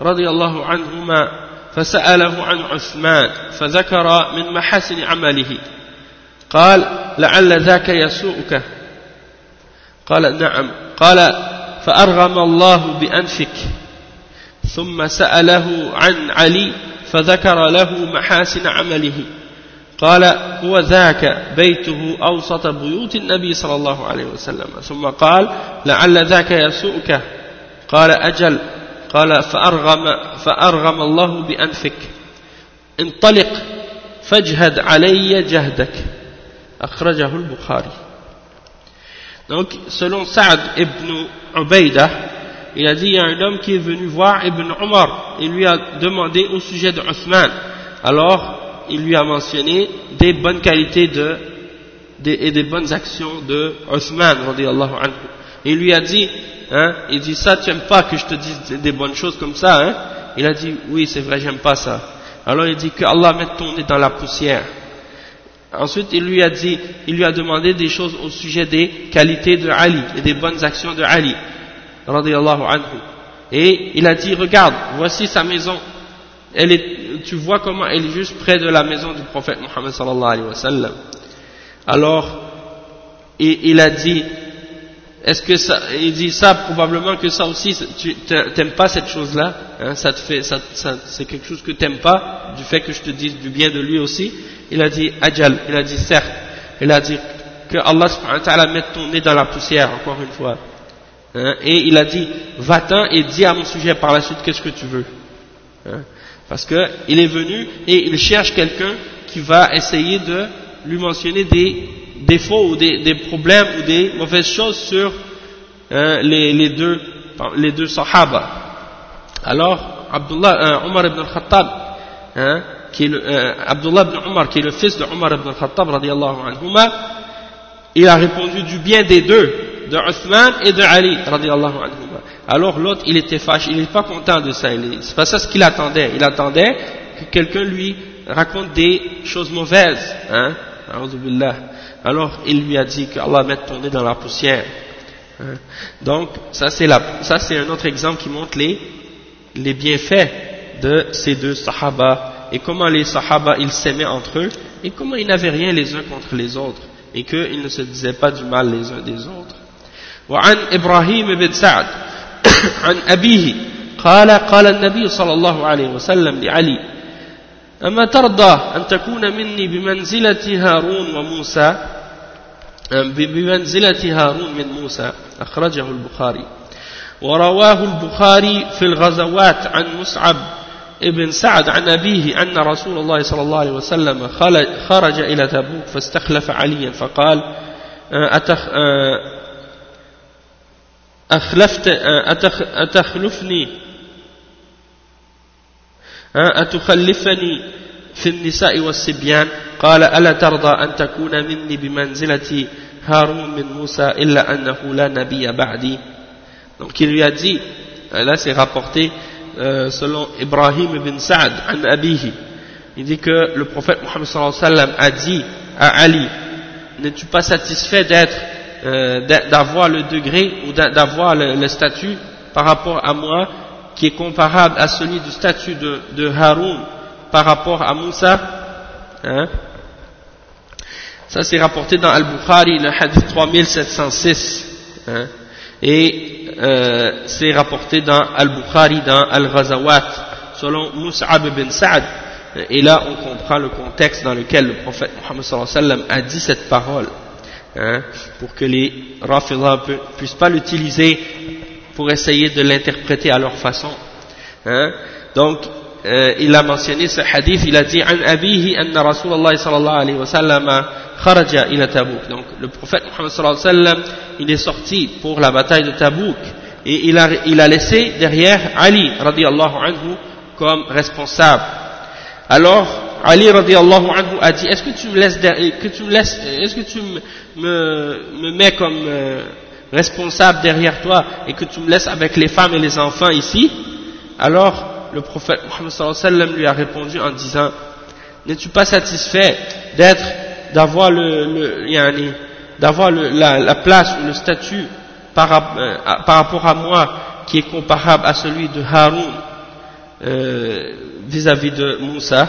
رضي الله عنهما فسأله عن عثمان فذكر من محاسن عمله قال لعل ذاك يسوءك. قال نعم. قال فأرغم الله بأنفك. ثم سأله عن علي فذكر له محاسن عمله. قال هو ذاك بيته أوسط بيوت النبي صلى الله عليه وسلم. ثم قال لعل ذاك يسوءك. قال أجل. قال فأرغم, فأرغم الله بأنفك. انطلق فاجهد علي جهدك. أخرجه البخاري Donc, selon Saad ibn Ubaydah, il a dit il y a un homme qui est venu voir Ibn Omar et lui a demandé au sujet de Othman. Alors, il lui a mentionné des bonnes qualités de, des, et des bonnes actions de Othman, anhu. Et il lui a dit, hein, il dit ça, tu n'aimes pas que je te dise des bonnes choses comme ça, hein Il a dit, oui, c'est vrai, j'aime pas ça. Alors il dit que Allah mette ton nez dans la poussière. Ensuite, il lui a dit, il lui a demandé des choses au sujet des qualités de Ali et des bonnes actions de Ali, anhu. Et il a dit, regarde, voici sa maison. Elle est, tu vois comment elle est juste près de la maison du prophète Muhammad sallallahu alayhi wa sallam. Alors, il a dit, est-ce que ça, il dit ça probablement que ça aussi, tu n'aimes pas cette chose-là, hein, ça te fait, ça, c'est quelque chose que tu n'aimes pas, du fait que je te dise du bien de lui aussi. Il a dit ajal, il a dit certes, il a dit que Allah subhanahu wa ta'ala mette ton nez dans la poussière, encore une fois. Hein, et il a dit, va-t'en et dis à mon sujet par la suite qu'est-ce que tu veux. Hein, parce que il est venu et il cherche quelqu'un qui va essayer de lui mentionner des défauts ou des, des, problèmes ou des mauvaises choses sur euh, les, les, deux, les deux sahaba. Alors, Abdullah, euh, Omar ibn al-Khattab, hein, qui est le, euh, Abdullah ibn Omar, qui est le fils de Omar ibn al-Khattab, anhuma, il a répondu du bien des deux, de Uthman et de Ali, radiallahu anhuma. Alors l'autre, il était fâché, il n'est pas content de ça, c'est pas ça ce qu'il attendait. Il attendait que quelqu'un lui raconte des choses mauvaises, hein, alors il lui a dit qu'Allah mette ton nez dans la poussière. Hein. Donc ça c'est un autre exemple qui montre les, les bienfaits de ces deux sahaba et comment les sahaba ils s'aimaient entre eux et comment ils n'avaient rien les uns contre les autres et qu'ils ne se disaient pas du mal les uns des autres. وعن إبراهيم بن سعد عن أبيه قال قال النبي صلى الله عليه وسلم لعلي أما ترضى أن تكون مني بمنزلة هارون وموسى بمنزلة هارون من موسى أخرجه البخاري ورواه البخاري في الغزوات عن مسعب ابن سعد عن أبيه أن رسول الله صلى الله عليه وسلم خرج إلى تبوك فاستخلف عليا فقال أتخ أخلفت أتخلفني؟ أتخلفني في النساء والصبيان؟ قال ألا ترضى أن تكون مني بمنزلة هارون من موسى إلا أنه لا نبي بعدي؟ Donc il lui a dit là c'est rapporté euh, selon Ibrahim ibn Sa'd an Abihi il dit que le prophète Muhammad sallallahu alayhi wa sallam a dit à Ali n'es-tu pas satisfait d'être euh, d'avoir le degré ou d'avoir le, statut par rapport à moi qui est comparable à celui du statut de, de Haroun par rapport à Moussa hein? ça c'est rapporté dans Al-Bukhari le hadith 3706 hein? et euh, c'est rapporté dans Al-Bukhari dans Al-Ghazawat selon Mus'ab ibn Sa'd et là on comprend le contexte dans lequel le prophète wa sallam a dit cette parole hein, pour que les Rafidah ne puissent pas l'utiliser pour essayer de l'interpréter à leur façon. Hein. Donc, euh, il a mentionné ce hadith, il a dit An abihi anna Rasulallah sallallahu alayhi wa sallam kharaja ila Tabouk. Donc, le prophète Muhammad sallallahu alayhi wa sallam, il est sorti pour la bataille de Tabouk et il a, il a laissé derrière Ali radiallahu anhu comme responsable. Alors, Ali radiallahu anhu a dit Est-ce que tu me laisses, que tu me laisses, est-ce que tu me, me, mets comme euh, responsable derrière toi et que tu me laisses avec les femmes et les enfants ici? Alors le prophète wa sallam lui a répondu en disant n'es-tu pas satisfait d'être d'avoir le, le d'avoir la, la, place ou le statut par, euh, par, rapport à moi qui est comparable à celui de Haroun euh, vis-à-vis de Moussa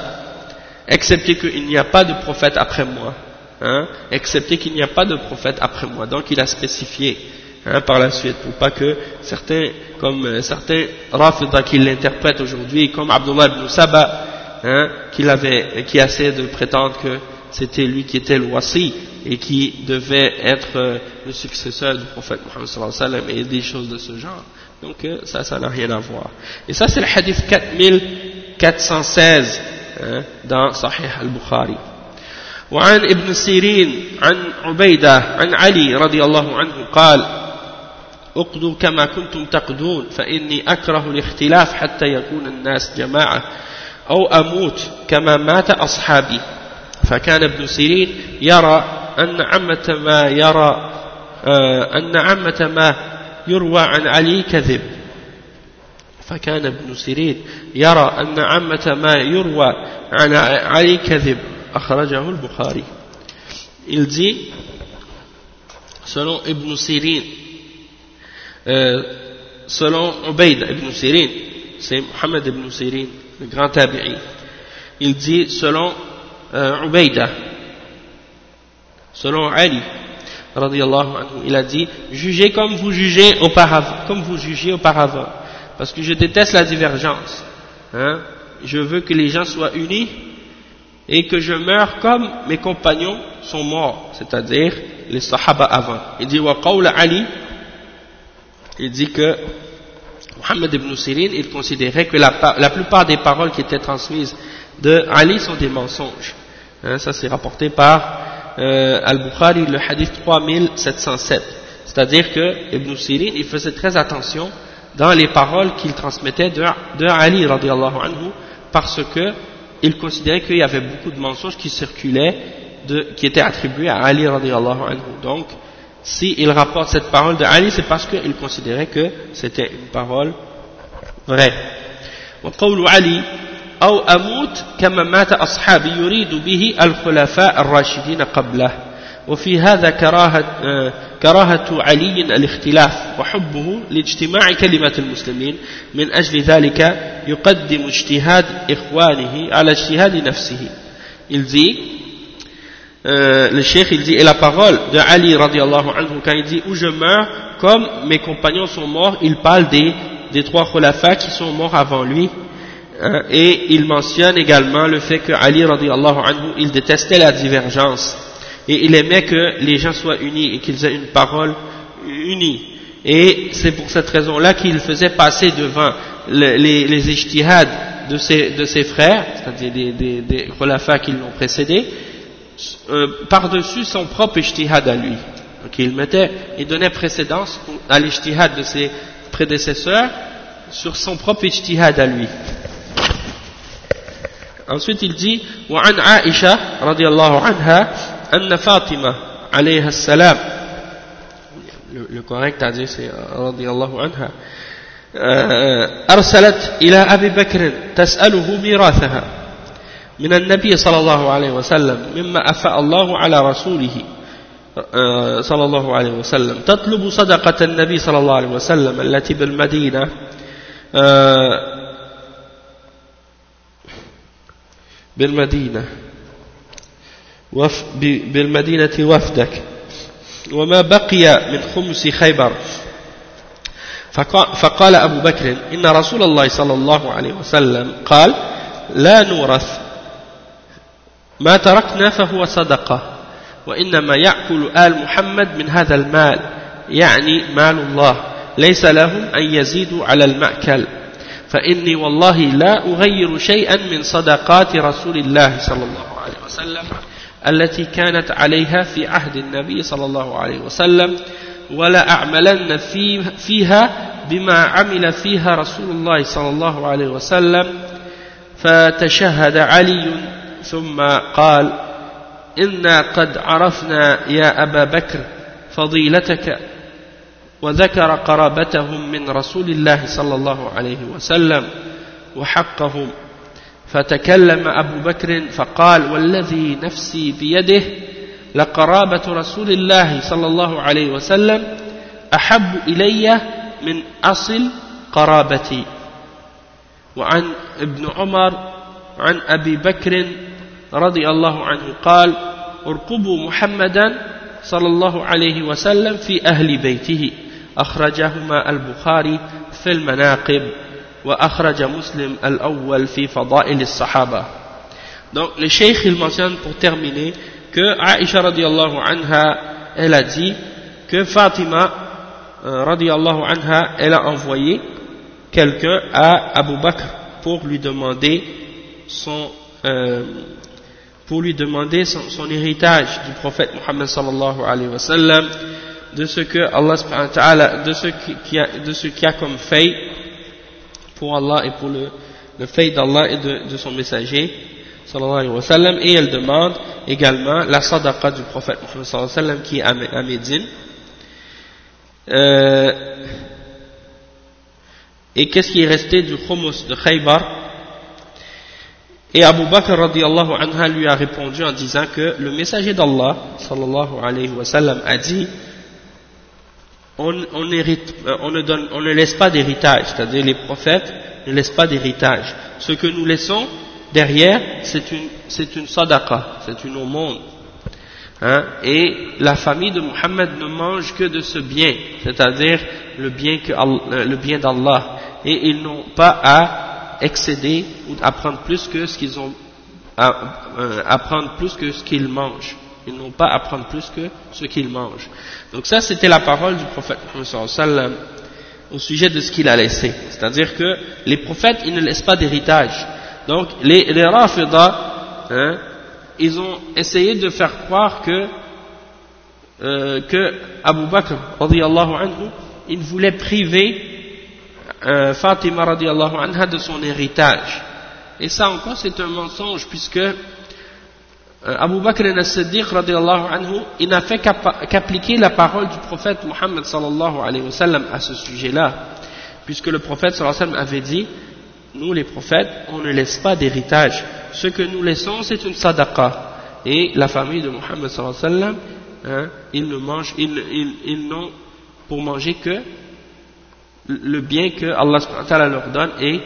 excepté qu'il n'y a pas de prophète après moi hein, excepté qu'il n'y a pas de prophète après moi. Donc il a spécifié hein, par la suite, pour pas que certains, comme euh, certains Rafida qui l'interprètent aujourd'hui, comme Abdullah ibn Saba, hein, qui, avait, qui essaie de prétendre que c'était lui qui était le wasi et qui devait être euh, le successeur du prophète Muhammad sallallahu alayhi wa sallam et des choses de ce genre. Donc euh, ça, ça n'a rien à voir. Et ça c'est le hadith 4416 hein, dans Sahih al-Bukhari. وعن ابن سيرين عن عبيدة عن علي رضي الله عنه قال اقضوا كما كنتم تقضون فإني أكره الاختلاف حتى يكون الناس جماعة أو أموت كما مات أصحابي. فكان ابن سيرين يرى أن عمة ما يرى آه، أن عمة ما يروى عن علي كذب. فكان ابن سيرين يرى أن عمة ما يروى عن علي كذب. أخرجه البخاري. Il dit selon Ibn Sirin euh, selon Ubaid Ibn Sirin c'est Mohammed Ibn Sirin le grand tabi'i il dit selon euh, Ubaida selon Ali radiallahu anhu il a dit jugez comme vous jugez auparavant comme vous jugez auparavant parce que je déteste la divergence hein? je veux que les gens soient unis et que je meure comme mes compagnons sont morts, c'est-à-dire les sahaba avant. Il dit wa Ali, il dit que Mohammed ibn Sirin, il considérait que la, la, plupart des paroles qui étaient transmises de Ali sont des mensonges. Hein, ça c'est rapporté par euh, Al-Bukhari, le hadith 3707. C'est-à-dire que Ibn Sirin, il faisait très attention dans les paroles qu'il transmettait de, de Ali anhu, parce que il considérait qu'il y avait beaucoup de mensonges qui circulaient, de, qui étaient attribués à Ali anhu. Donc, s'il rapporte cette parole de Ali, c'est parce qu'il considérait que c'était une parole vraie. وقول علي أو أموت كما مات أصحابي يريد به الخلفاء الراشدين قبله وفي هذا كراهة, كراهة علي الاختلاف وحبه لاجتماع كلمة المسلمين من أجل ذلك يقدم اجتهاد إخوانه على اجتهاد نفسه il dit euh, le cheikh il dit et la parole de Ali radiallahu anhu quand il dit où je meurs comme mes compagnons sont morts il parle des, des trois khulafas qui sont morts avant lui hein, et il mentionne également le fait que Ali radiallahu anhu il détestait la divergence et il aimait que les gens soient unis et qu'ils aient une parole unie. Et c'est pour cette raison-là qu'il faisait passer devant les, les, les de ses, de ses frères, c'est-à-dire des, des, des qui l'ont précédé, euh, par-dessus son propre ijtihad à lui. Donc il, mettait, il donnait précédence à l'ijtihad de ses prédécesseurs sur son propre ijtihad à lui. Ensuite il dit, وعن عائشة رضي الله عنها أن فاطمة عليها السلام le correct à dire c'est رضي الله عنها أرسلت إلى أبي بكر تسأله ميراثها من النبي صلى الله عليه وسلم مما أفاء الله على رسوله صلى الله عليه وسلم. تطلب صدقة النبي صلى الله عليه وسلم التي بالمدينة بالمدينة بالمدينة وفدك. وما بقي من خمس خيبر. فقال أبو بكر إن رسول الله صلى الله عليه وسلم قال لا نورث. ما تركنا فهو صدقة. وإنما يأكل آل محمد من هذا المال يعني مال الله. ليس لهم أن يزيدوا على المأكل. فإني والله لا أغير شيئا من صدقات رسول الله صلى الله عليه وسلم التي كانت عليها في عهد النبي صلى الله عليه وسلم ولا أعملن فيها بما عمل فيها رسول الله صلى الله عليه وسلم. فتشهد علي ثم قال إنا قد عرفنا يا أبا بكر فضيلتك وذكر قرابتهم من رسول الله صلى الله عليه وسلم وحقهم. فتكلم أبو بكر فقال والذي نفسي بيده لقرابة رسول الله صلى الله عليه وسلم أحب إلي من أصل قرابتي. وعن ابن عمر عن أبي بكر رضي الله عنه قال ارقبوا محمدا صلى الله عليه وسلم في أهل بيته أخرجهما البخاري في المناقب وأخرج مسلم الأول في فضائل الصحابة Donc le cheikh il mentionne pour terminer que Aisha radiallahu anha elle a dit que Fatima euh, radiallahu anha elle a envoyé quelqu'un à Abu Bakr pour lui demander son euh, pour lui demander son, héritage du prophète Muhammad sallallahu alayhi wa sallam de ce que Allah de ce qui a, de ce qui a comme fait pour Allah et pour le, le fait d'Allah et de, son messager sallallahu alayhi wa sallam. Et elle demande également la sadaqa du prophète Muhammad sallallahu alayhi wa qui est à, à Médine. Euh, et qu'est-ce qui est resté du khummus de Khaybar? Et Abu Bakr radiallahu anha lui a répondu en disant que le messager d'Allah sallallahu alayhi wa sallam a dit on, on, hérite, euh, on, ne donne, on ne laisse pas d'héritage, c'est-à-dire les prophètes ne laissent pas d'héritage. Ce que nous laissons derrière, c'est une, c'est une sadaqa, c'est une aumône. Hein, et la famille de Muhammad ne mange que de ce bien, c'est-à-dire le bien, que, euh, le bien d'Allah. Et ils n'ont pas à excéder ou à prendre plus que ce qu'ils ont, à, euh, prendre plus que ce qu'ils mangent. Ils n'ont pas à prendre plus que ce qu'ils mangent. Donc ça, c'était la parole du prophète sallam au sujet de ce qu'il a laissé. C'est-à-dire que les prophètes, ils ne laissent pas d'héritage. Donc les, les Rafida, hein, ils ont essayé de faire croire que, euh, que Abu Bakr, anhu, il voulait priver euh, Fatima anha de son héritage. Et ça encore, c'est un mensonge, puisque euh, Abu Bakr al-Siddiq anhu, il n'a fait qu'appliquer la parole du prophète Muhammad sallallahu alayhi wa à ce sujet-là, puisque le prophète sallallahu avait dit, nous les prophètes, on ne laisse pas d'héritage, ce que nous laissons c'est une sadaqa, et la famille de Muhammad sallallahu hein, ils ne mangent, ils, ils, ils n'ont pour manger que le bien que Allah leur donne et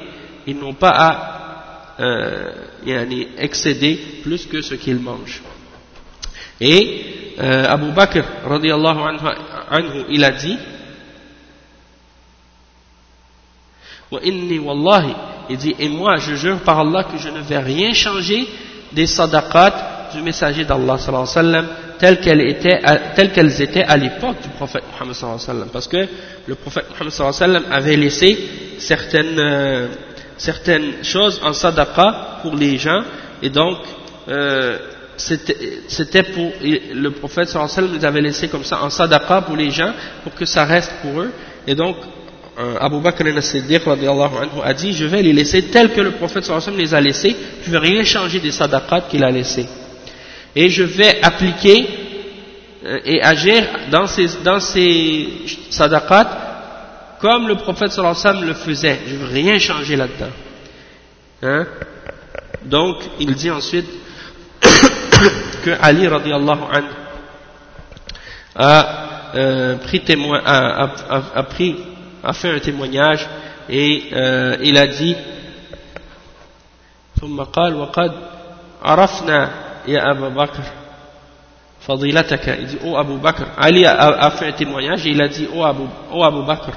ils n'ont pas à euh, excéder plus que ce qu'ils mangent. Et euh, Abu Bakr anhu, il a dit il dit et moi je jure par Allah que je ne vais rien changer des sadaqat du messager d'Allah sallallahu alayhi telles qu'elles étaient, étaient à l'époque du prophète wa sallam. Parce que le prophète wa sallam avait laissé certaines euh, certaines choses en sadaqa pour les gens. Et donc euh, c'était pour le prophète sallam les avait laissé comme ça en sadaqa pour les gens pour que ça reste pour eux. Et donc euh, Abu Bakr al-Siddiq a dit je vais les laisser tels que le prophète sallam les a laissés je ne vais rien changer des sadaqat qu'il a laissés et je vais appliquer euh, et agir dans ces, dans ces sadaqat comme le prophète sallallahu alayhi wa sallam le faisait. Je ne veux rien changer là-dedans. Hein? Donc, il dit ensuite que Ali radiallahu anhu a, euh, pris témoin, a, a, a, pris, a fait un témoignage et euh, il a dit ثم قال وقد عرفنا ya Abu Bakr fadilataka il dit oh Abu Bakr. Ali a, a, fait un témoignage et il a dit oh Abu, oh Abu Bakr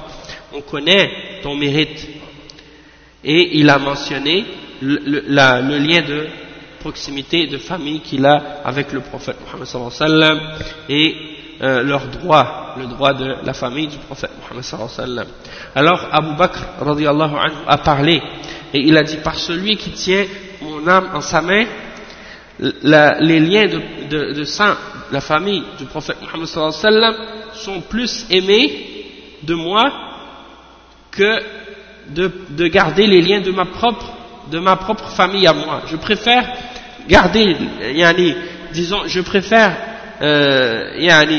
on connaît ton mérite. Et il a mentionné le, le, la, le lien de proximité de famille qu'il a avec le prophète Mohammed sallallahu et euh, leur droit, le droit de la famille du prophète Mohammed sallallahu. Alors Abu Bakr anhu a parlé et il a dit par celui qui tient mon âme en sa main les liens de, de, sang, la famille du prophète Mohammed sont plus aimés de moi que de, de, garder les liens de ma propre famille à moi. Je préfère garder, yani, disons, je préfère, euh,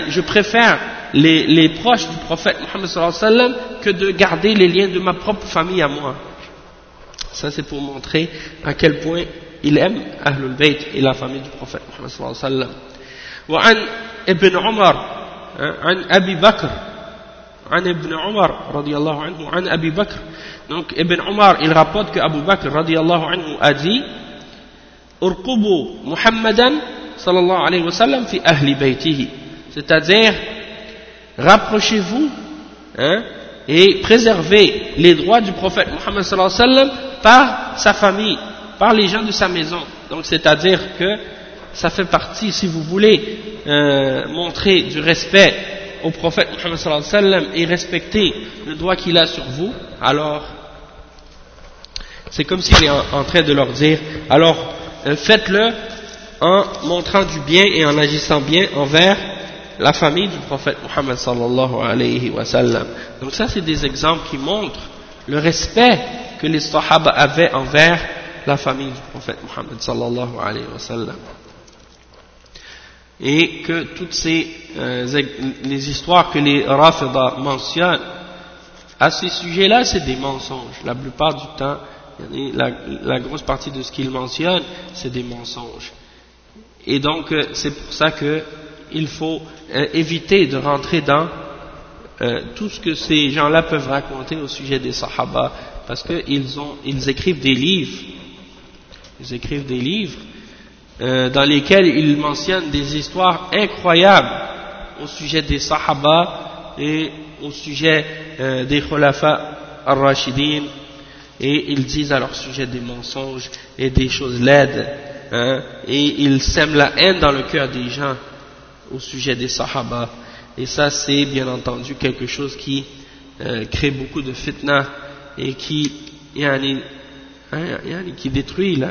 je préfère les, proches du prophète sallam que de garder les liens de ma propre famille à moi. Ça c'est pour montrer à quel point il aime Ahlul Bayt et la famille du prophète Muhammad sallallahu alayhi wa sallam. وعن ابن عمر عن أبي بكر عن ابن عمر رضي الله عنه عن أبي بكر donc Ibn Omar il rapporte que Abu Bakr الله عنه a dit ارقبوا محمدا sallallahu alayhi wa sallam fi ahli baytihi. C'est-à-dire, rapprochez-vous et préservez les droits du prophète Muhammad sallallahu alayhi wa sallam par sa famille, par les gens de sa maison. Donc c'est-à-dire que ça fait partie, si vous voulez euh, montrer du respect au prophète Muhammad sallallahu alayhi wa sallam et respecter le droit qu'il a sur vous, alors c'est comme s'il est en, train de leur dire, alors euh, faites-le en montrant du bien et en agissant bien envers la famille du prophète Muhammad sallallahu alayhi wa sallam. Donc ça c'est des exemples qui montrent le respect que les sahaba avaient envers la famille du prophète Muhammad sallallahu alayhi wa. Et que toutes ces euh, les histoires que les Rafida mentionnent à ces sujets-là, c'est des mensonges. La plupart du temps, la, grosse partie de ce qu'ils mentionnent, c'est des mensonges. Et donc, euh, c'est pour ça qu'il faut euh, éviter de rentrer dans tout ce que ces gens-là peuvent raconter au sujet des Sahaba, parce qu'ils ils écrivent des livres, ils écrivent des livres dans lesquels ils mentionnent des histoires incroyables au sujet des Sahaba et au sujet des Khulafa al-Rashidin, et ils disent à leur sujet des mensonges et des choses laides Hein, et il sème la haine dans le cœur des gens au sujet des sahaba. Et ça, c'est bien entendu quelque chose qui euh, crée beaucoup de fitna et qui, yani, qui détruit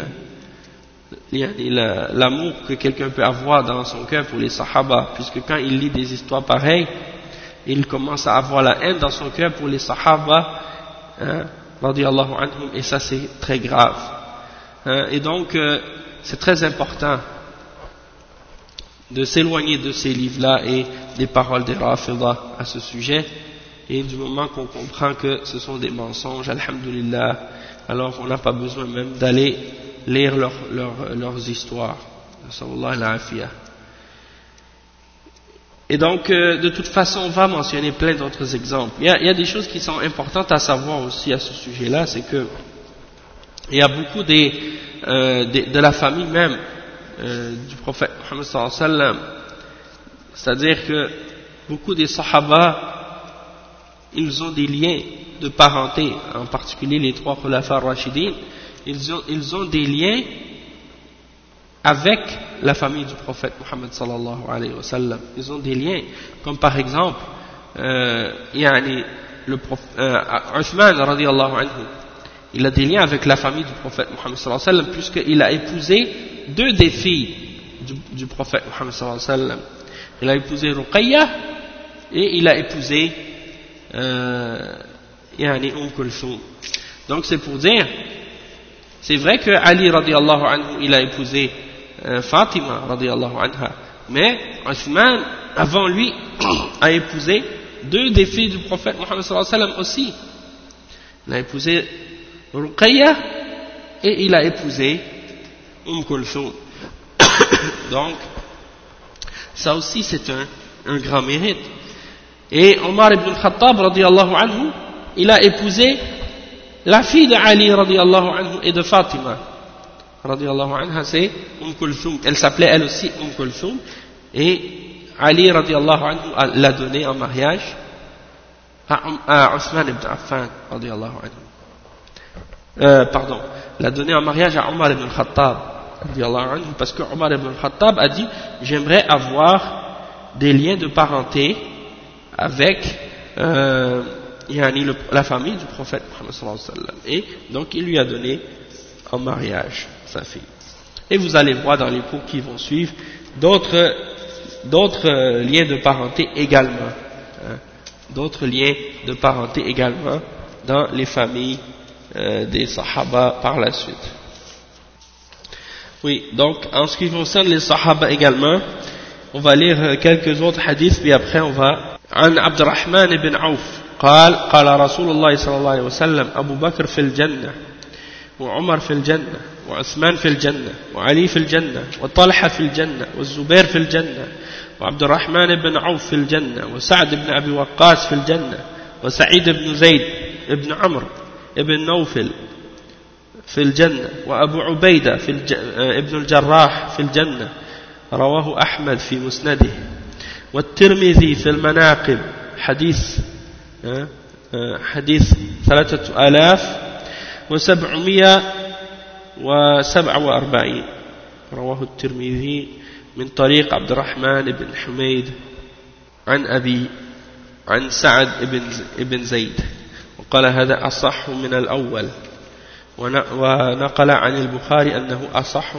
l'amour que quelqu'un peut avoir dans son cœur pour les sahaba, puisque quand il lit des histoires pareilles, il commence à avoir la haine dans son cœur pour les sahaba, hein, et ça c'est très grave. Hein, et donc, euh, c'est très important de s'éloigner de ces livres-là et des paroles des Rafidah à ce sujet. Et du moment qu'on comprend que ce sont des mensonges, alhamdulillah, alors on n'a pas besoin même d'aller lire leurs histoires. Et donc, euh, de toute façon, on va mentionner plein d'autres exemples. Il y, a, des choses qui sont importantes à savoir aussi à ce sujet-là, c'est que il y a beaucoup des, euh, de, la famille même euh, du prophète sallallahu c'est-à-dire que beaucoup des sahaba ils ont des liens de parenté en particulier les trois khulafa rashidin ils ont, ils ont des liens avec la famille du prophète Muhammad sallallahu alayhi wa sallam. Ils ont des liens comme par exemple euh, yani, le euh, Uthman radiallahu anhu. Il a des liens avec la famille du prophète Muhammad sallallahu alayhi wa sallam puisqu'il a épousé deux des filles du, prophète Muhammad sallallahu alayhi wa sallam. Il a épousé Ruqayya et il a épousé euh, Yani Umm Kulthum. Donc c'est pour dire, c'est vrai que Ali radiallahu anhu, il a épousé euh, Fatima radiallahu anha, mais Uthman, avant lui, a épousé deux des filles du prophète Muhammad sallallahu aussi. Il a épousé Ruqayya et il a épousé Umm Kulthum. Donc, ça aussi c'est un, un, grand mérite. Et Omar ibn Khattab radiallahu anhu, il a épousé la fille de Ali radiallahu anhu et de Fatima radiallahu anha, c'est Umm Kulthum. Elle s'appelait elle aussi Umm Kulthum et Ali radiallahu anhu l'a donnée en mariage à, à Othman ibn Affan radiallahu anhu. Euh, pardon, l'a donné en mariage à Omar ibn Khattab, parce que Omar ibn Khattab a dit j'aimerais avoir des liens de parenté avec euh, la famille du prophète et donc il lui a donné en mariage sa fille. Et vous allez voir dans les cours qui vont suivre d'autres d'autres liens de parenté également, hein, d'autres liens de parenté également dans les familles euh, des Sahaba par la suite. Oui, donc en ce qui concerne les Sahaba également, on va lire euh, quelques autres hadiths, puis après on va. عن عبد الرحمن بن عوف. قال قال رسول الله صلى الله عليه وسلم أبو بكر في الجنة وعمر في الجنة وعثمان في الجنة وعلي في الجنة وطلحة في الجنة والزبير في الجنة وعبد الرحمن بن عوف في الجنة وسعد بن أبي وقاص في الجنة وسعيد بن زيد بن عمرو ابن نوفل في الجنة وأبو عبيدة في الج... ابن الجراح في الجنة. رواه أحمد في مسنده. والترمذي في المناقب حديث حديث ثلاثة آلاف وسبعمائة وسبعة وأربعين. رواه الترمذي من طريق عبد الرحمن بن حميد عن أبي عن سعد بن بن زيد. وقال هذا أصح من الأول. ونقل عن البخاري أنه أصح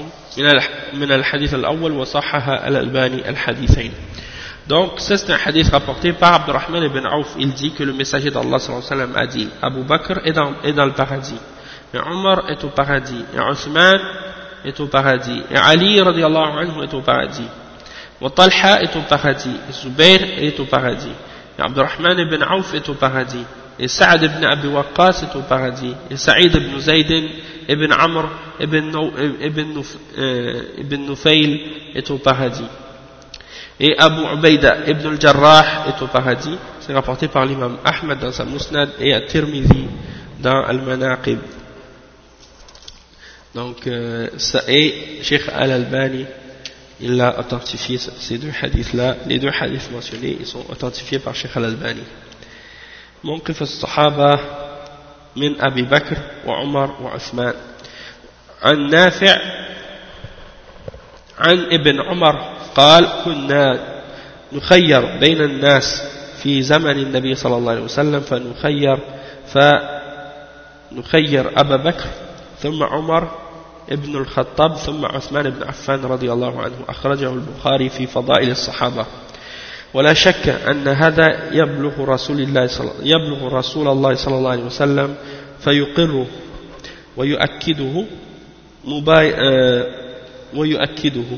من الحديث الأول وصحح الألباني الحديثين. Donc, ça c'est un hadith rapporté par Abdurrahman ibn Auf. Il dit que le messager d'Allah a dit Abu Bakr est dans, est dans le paradis, et Omar est au paradis, et Othman est au paradis, et Ali anhu est au paradis, et Talha est au paradis, et Zubair est au paradis, et Abdurrahman ibn Auf est au paradis, et Saad ibn Abi Waqqas est au paradis, et Saïd ibn Zaydin ibn Amr ibn, ibn, euh, ibn Nufayl est au paradis. Et Abu Ubaida ibn al-Jarrah est au paradis. C'est rapporté par l'imam Ahmad dans sa Musnad et à Tirmidhi dans Al-Manaqib. Donc, euh, ça est, Sheikh Al-Albani, il a authentifié ces deux hadiths-là. Les deux hadiths mentionnés, ils sont authentifiés par Sheikh Al-Albani. موقف الصحابة من أبي بكر وعمر وعثمان عن نافع عن ابن عمر قال كنا نخير بين الناس في زمن النبي صلى الله عليه وسلم فنخير فنخير أبا بكر ثم عمر ابن الخطاب ثم عثمان بن عفان رضي الله عنه أخرجه البخاري في فضائل الصحابة. ولا شك أن هذا يبلغ رسول الله صلى يبلغ رسول الله صلى الله عليه وسلم فيقره ويؤكده آه، ويؤكده.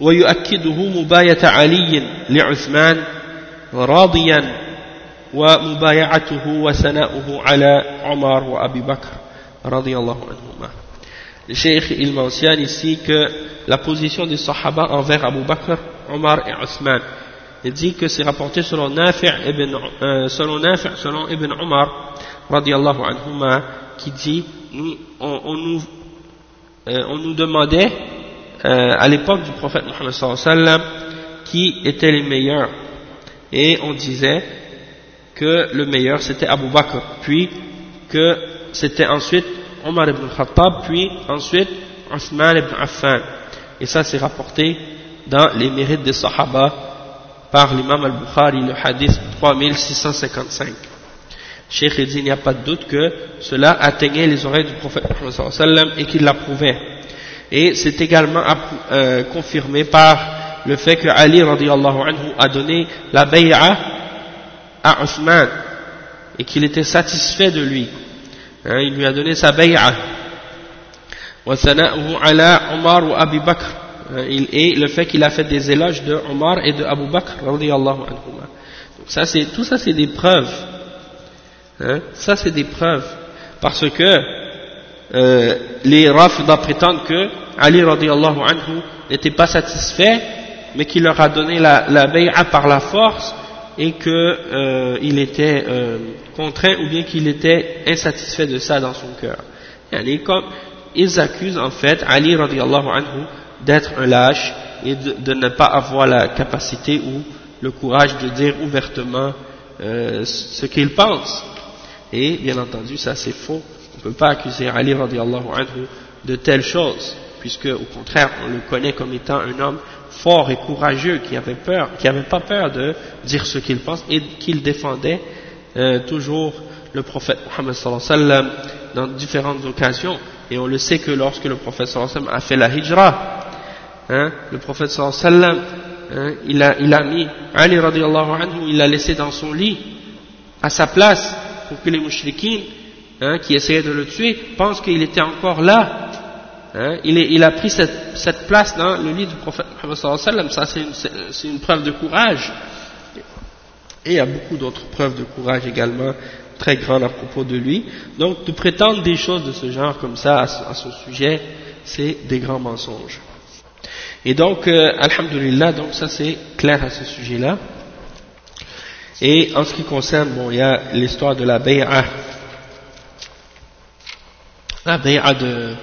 ويؤكده مباية علي لعثمان راضيا ومبايعته وثناؤه على عمر وأبي بكر رضي الله عنهما Le Cheikh il ici que la position des Sahaba envers Abu Bakr, Omar et Othman. Il dit que c'est rapporté selon Nafi' ibn, euh, selon, Nafi', selon Ibn Omar, radiallahu anhuma, qui dit, nous, on, on, nous, euh, on nous demandait euh, à l'époque du prophète sallam qui étaient les meilleurs. Et on disait que le meilleur c'était Abu Bakr puis que c'était ensuite Omar ibn Khattab puis ensuite Uthman ibn Affan. Et ça c'est rapporté dans les mérites des Sahaba par l'imam al-Bukhari le hadith 3655 Cheikh dit il n'y a pas de doute que cela atteignait les oreilles du prophète et qu'il l'approuvait et c'est également euh, confirmé par le fait que Ali anhu a donné la bay'a à Othman et qu'il était satisfait de lui. Hein, il lui a donné sa bay'a. ala Omar ou Abu Bakr. Hein, et le fait qu'il a fait des éloges de Omar et de Abu Bakr Donc ça, tout ça c'est des preuves. Hein, ça c'est des preuves. Parce que euh, les Rafida prétendent que Ali radiallahu anhu n'était pas satisfait, mais qu'il leur a donné la, la bay'a par la force et qu'il euh, était euh, contraint ou bien qu'il était insatisfait de ça dans son cœur. comme ils accusent en fait Ali radiallahu anhu d'être un lâche et de, de, ne pas avoir la capacité ou le courage de dire ouvertement euh, ce qu'il pense. Et bien entendu, ça c'est faux ne peut pas accuser Ali radiallahu de telles choses, puisque au contraire on le connaît comme étant un homme fort et courageux qui avait peur, qui n'avait pas peur de dire ce qu'il pense et qu'il défendait euh, toujours le prophète sallam dans différentes occasions. Et on le sait que lorsque le prophète sallam a fait la hijra, hein, le prophète sallam, hein, il, a, il a mis Ali radiallahu anhu, il l'a laissé dans son lit, à sa place, pour que les mouchriquins hein, qui essayait de le tuer, pense qu'il était encore là. Hein, il, est, il, a pris cette, cette, place dans le lit du prophète ça c'est une, une, preuve de courage. Et il y a beaucoup d'autres preuves de courage également, très grandes à propos de lui. Donc de prétendre des choses de ce genre comme ça à, son sujet, c'est des grands mensonges. Et donc, euh, alhamdulillah, donc ça c'est clair à ce sujet-là. Et en ce qui concerne, bon, il y a l'histoire de la bay'ah la bay'a de,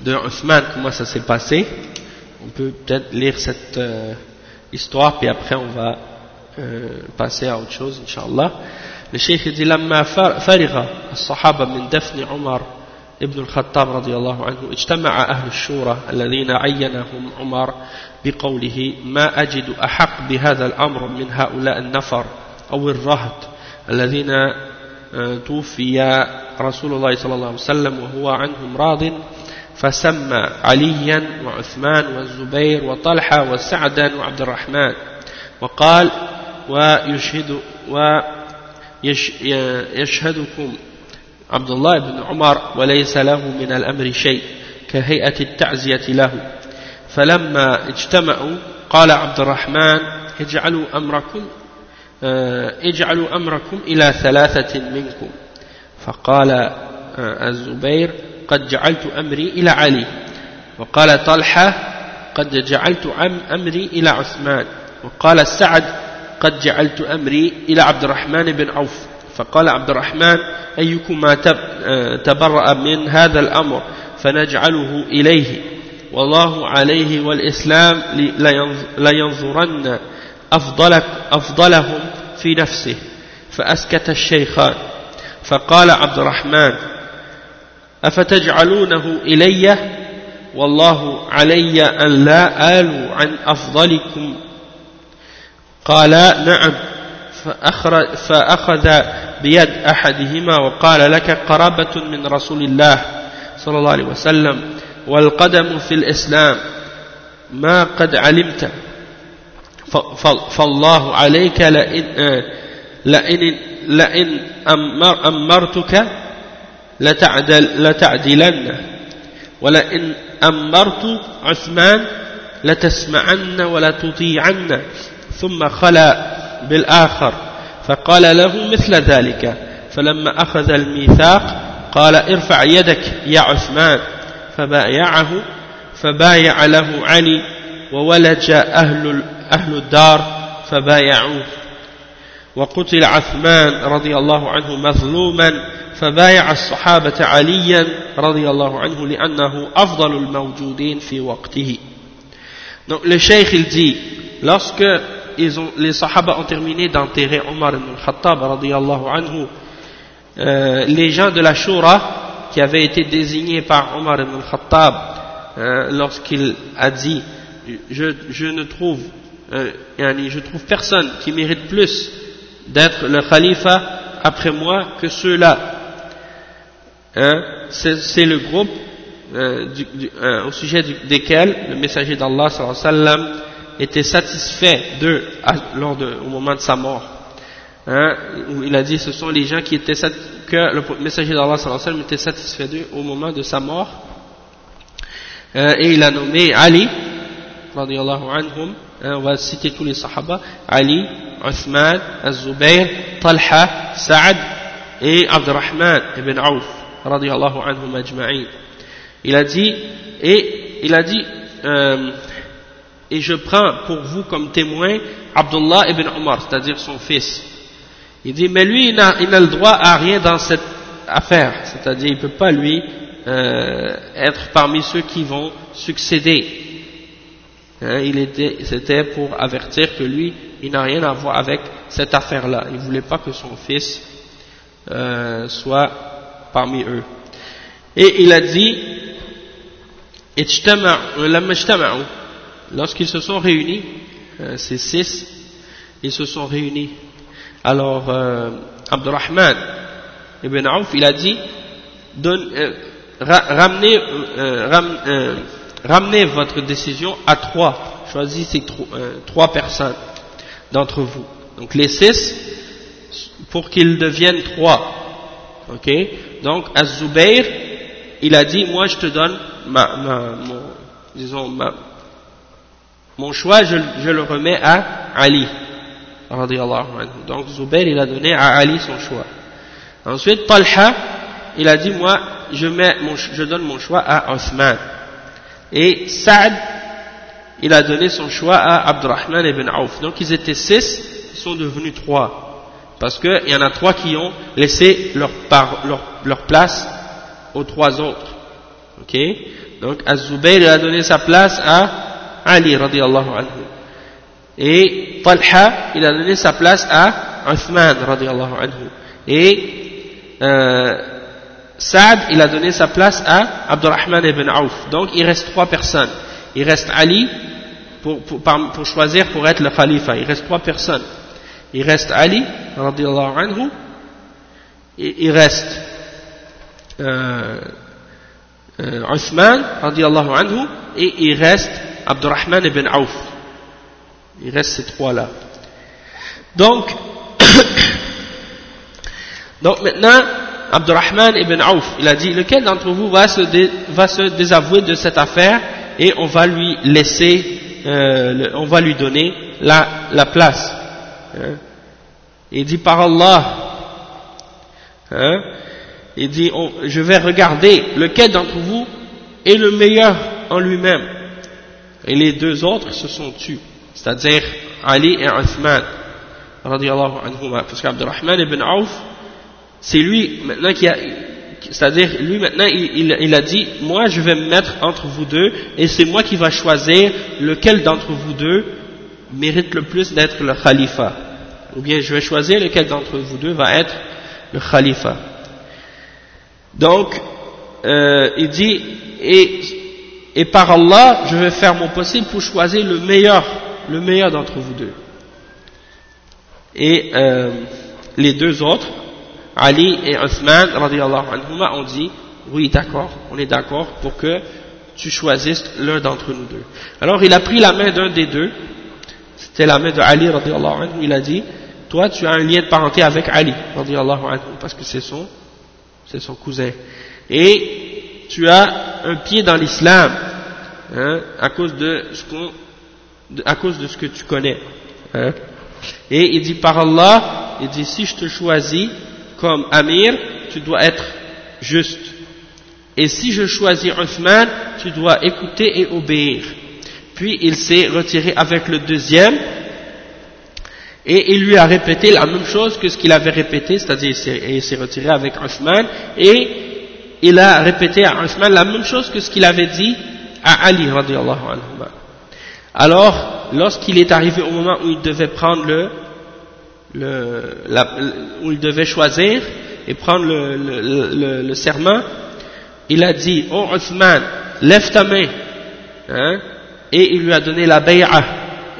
de Uthman, comment ça s'est passé. On peut peut-être lire cette euh, histoire, puis après on va euh, passer à autre chose, Inch'Allah. Le cheikh dit لما فرغ الصحابة من دفن عمر ابن الخطاب رضي الله عنه اجتمع أهل الشورى الذين عينهم عمر بقوله ما أجد أحق بهذا الأمر من هؤلاء النفر أو الرهط الذين توفي رسول الله صلى الله عليه وسلم وهو عنهم راض فسمى عليا وعثمان والزبير وطلحة وسعدا وعبد الرحمن. وقال ويشهد ويشهدكم عبد الله بن عمر وليس له من الأمر شيء كهيئة التعزية له. فلما اجتمعوا قال عبد الرحمن اجعلوا أمركم اجعلوا أمركم إلى ثلاثة منكم. فقال آه، الزبير قد جعلت أمري إلى علي. وقال طلحة قد جعلت أمري إلى عثمان. وقال سعد قد جعلت أمري إلى عبد الرحمن بن عوف. فقال عبد الرحمن أيكما آه، تبرأ من هذا الأمر فنجعله إليه. والله عليه والإسلام لينظرن أفضلك أفضلهم في نفسه. فأسكت الشيخان فقال عبد الرحمن أفتجعلونه إلي؟ والله علي أن لا آل عن أفضلكم. قال نعم. فأخذ بيد أحدهما وقال لك قرابة من رسول الله صلى الله عليه وسلم والقدم في الإسلام ما قد علمت. فالله عليك لئن, لئن, لئن أمرتك لتعدل لتعدلن. ولئن أمرت عثمان لتسمعن ولا تطيعن ثم خلا بالآخر. فقال له مثل ذلك. فلما أخذ الميثاق قال ارفع يدك يا عثمان. فبايعه فبايع له علي. وولج أهل, أهل الدار فبايعوه وقتل عثمان رضي الله عنه مظلوما فبايع الصحابة عليا رضي الله عنه لأنه أفضل الموجودين في وقته Donc le cheikh il dit, lorsque ils ont, les sahaba ont terminé d'enterrer Omar ibn al-Khattab euh, les gens de la Shura qui avaient été désignés par Omar ibn al-Khattab euh, lorsqu'il a dit je, ne trouve euh, je trouve personne qui mérite plus d'être le khalifa après moi que ceux-là. Hein, c'est le groupe euh, euh, au sujet desquels le messager d'Allah était satisfait d'eux de, au moment de sa mort. Hein, il a dit ce sont les gens qui étaient que le messager d'Allah était satisfait d'eux au moment de sa mort. Et il a nommé Ali anhum, hein, on va citer tous les sahaba, Ali, Uthman, Az-Zubayr, Talha, Sa'ad et Abdurrahman ibn Auf, radiallahu anhum ajma'in. Il a dit, et il a dit, euh, et je prends pour vous comme témoin Abdullah ibn Omar, c'est-à-dire son fils. Il dit, mais lui, il n'a le droit à rien dans cette affaire, c'est-à-dire il ne peut pas lui euh, être parmi ceux qui vont succéder Hein, il était, c'était pour avertir que lui, il n'a rien à voir avec cette affaire-là. Il ne voulait pas que son fils euh, soit parmi eux. Et il a dit, lorsqu'ils se sont réunis, euh, ces six, ils se sont réunis. Alors, euh, Abdurrahman ibn Auf, il a dit, donne, euh, ramenez, euh, euh ramenez votre décision à trois. Choisissez euh, trois personnes d'entre vous. Donc les six, pour qu'ils deviennent trois. Ok? Donc Az-Zubayr, il a dit, moi je te donne ma, mon, choix, je, le remets à Ali. Donc Zubayr, il a donné à Ali son choix. Ensuite, Talha, il a dit, moi, je, mets je donne mon choix à Osman. Et Saad, il a donné son choix à Abdurrahman ibn Auf. Donc ils étaient six, ils sont devenus trois. Parce qu'il y en a trois qui ont laissé leur, place aux trois autres. Ok? Donc Az-Zubayr a donné sa place à Ali radiallahu anhu. Et Talha, il a donné sa place à Uthman radiallahu anhu. Et euh, Saad, il a donné sa place à Abdurrahman ibn Auf. Donc il reste trois personnes. Il reste Ali pour, pour, choisir pour être le khalifa. Il reste trois personnes. Il reste Ali anhu. Et il reste euh, euh, Uthman anhu. Et il reste Abdurrahman ibn Auf. Il reste ces trois-là. Donc, donc maintenant, Abdurrahman ibn Auf, il a dit, lequel d'entre vous va se, désavouer de cette affaire et on va lui laisser, euh, on va lui donner la, la place. Hein? Il dit, par Allah, hein? il dit, je vais regarder lequel d'entre vous est le meilleur en lui-même. Et les deux autres se sont tués, c'est-à-dire Ali et Uthman, parce qu'Abdurrahman ibn Auf, c'est lui maintenant qui a, c'est-à-dire lui maintenant il, il, a dit, moi je vais me mettre entre vous deux et c'est moi qui va choisir lequel d'entre vous deux mérite le plus d'être le khalifa. Ou bien je vais choisir lequel d'entre vous deux va être le khalifa. Donc, euh, il dit, et, et par Allah, je vais faire mon possible pour choisir le meilleur, le meilleur d'entre vous deux. Et euh, les deux autres, Ali et Uthman ont dit oui d'accord, on est d'accord pour que tu choisisses l'un d'entre nous deux. Alors il a pris la main d'un des deux, c'était la main de Ali anhu, il a dit toi tu as un lien de parenté avec Ali anhu, parce que c'est son, c'est son cousin. Et tu as un pied dans l'islam hein, à cause de ce qu'on, à cause de ce que tu connais. Hein. Et il dit par Allah, il dit si je te choisis comme Amir, tu dois être juste. Et si je choisis Uthman, tu dois écouter et obéir. Puis il s'est retiré avec le deuxième, et il lui a répété la même chose que ce qu'il avait répété, c'est-à-dire il s'est retiré avec Uthman, et il a répété à Uthman la même chose que ce qu'il avait dit à Ali. Alors, lorsqu'il est arrivé au moment où il devait prendre le, le, la, où il devait choisir et prendre le, le, le, serment, il a dit, oh Othman, lève ta main, hein, et il lui a donné la bay'a.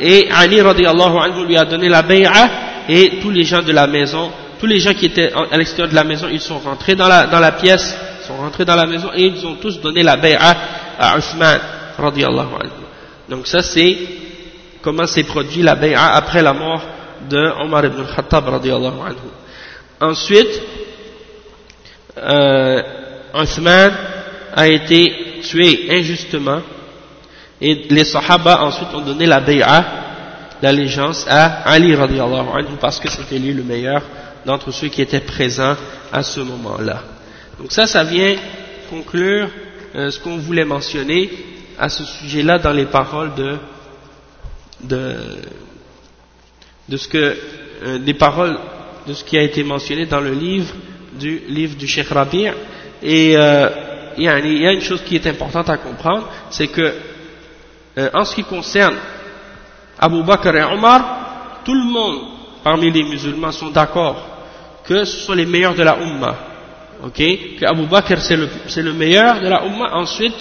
Et Ali radiallahu anhu lui a donné la bay'a, et tous les gens de la maison, tous les gens qui étaient à l'extérieur de la maison, ils sont rentrés dans la, dans la pièce, sont rentrés dans la maison, et ils ont tous donné la bay'a à Othman radiallahu anhu. Donc ça c'est comment s'est produit la bay'a après la mort de Omar ibn Khattab radiallahu anhu. Ensuite, euh, a été tué injustement et les Sahaba ensuite ont donné la bay'a, l'allégeance à Ali radiallahu anhu parce que c'était lui le meilleur d'entre ceux qui étaient présents à ce moment-là. Donc ça, ça vient conclure euh, ce qu'on voulait mentionner à ce sujet-là dans les paroles de, de de ce que, euh, des paroles de ce qui a été mentionné dans le livre du livre du Cheikh Rabi' et euh, il y, a une chose qui est importante à comprendre c'est que euh, en ce qui concerne Abu Bakr et Omar tout le monde parmi les musulmans sont d'accord que ce sont les meilleurs de la Ummah. Ok? Que Abu Bakr c'est le, le meilleur de la Ummah. Ensuite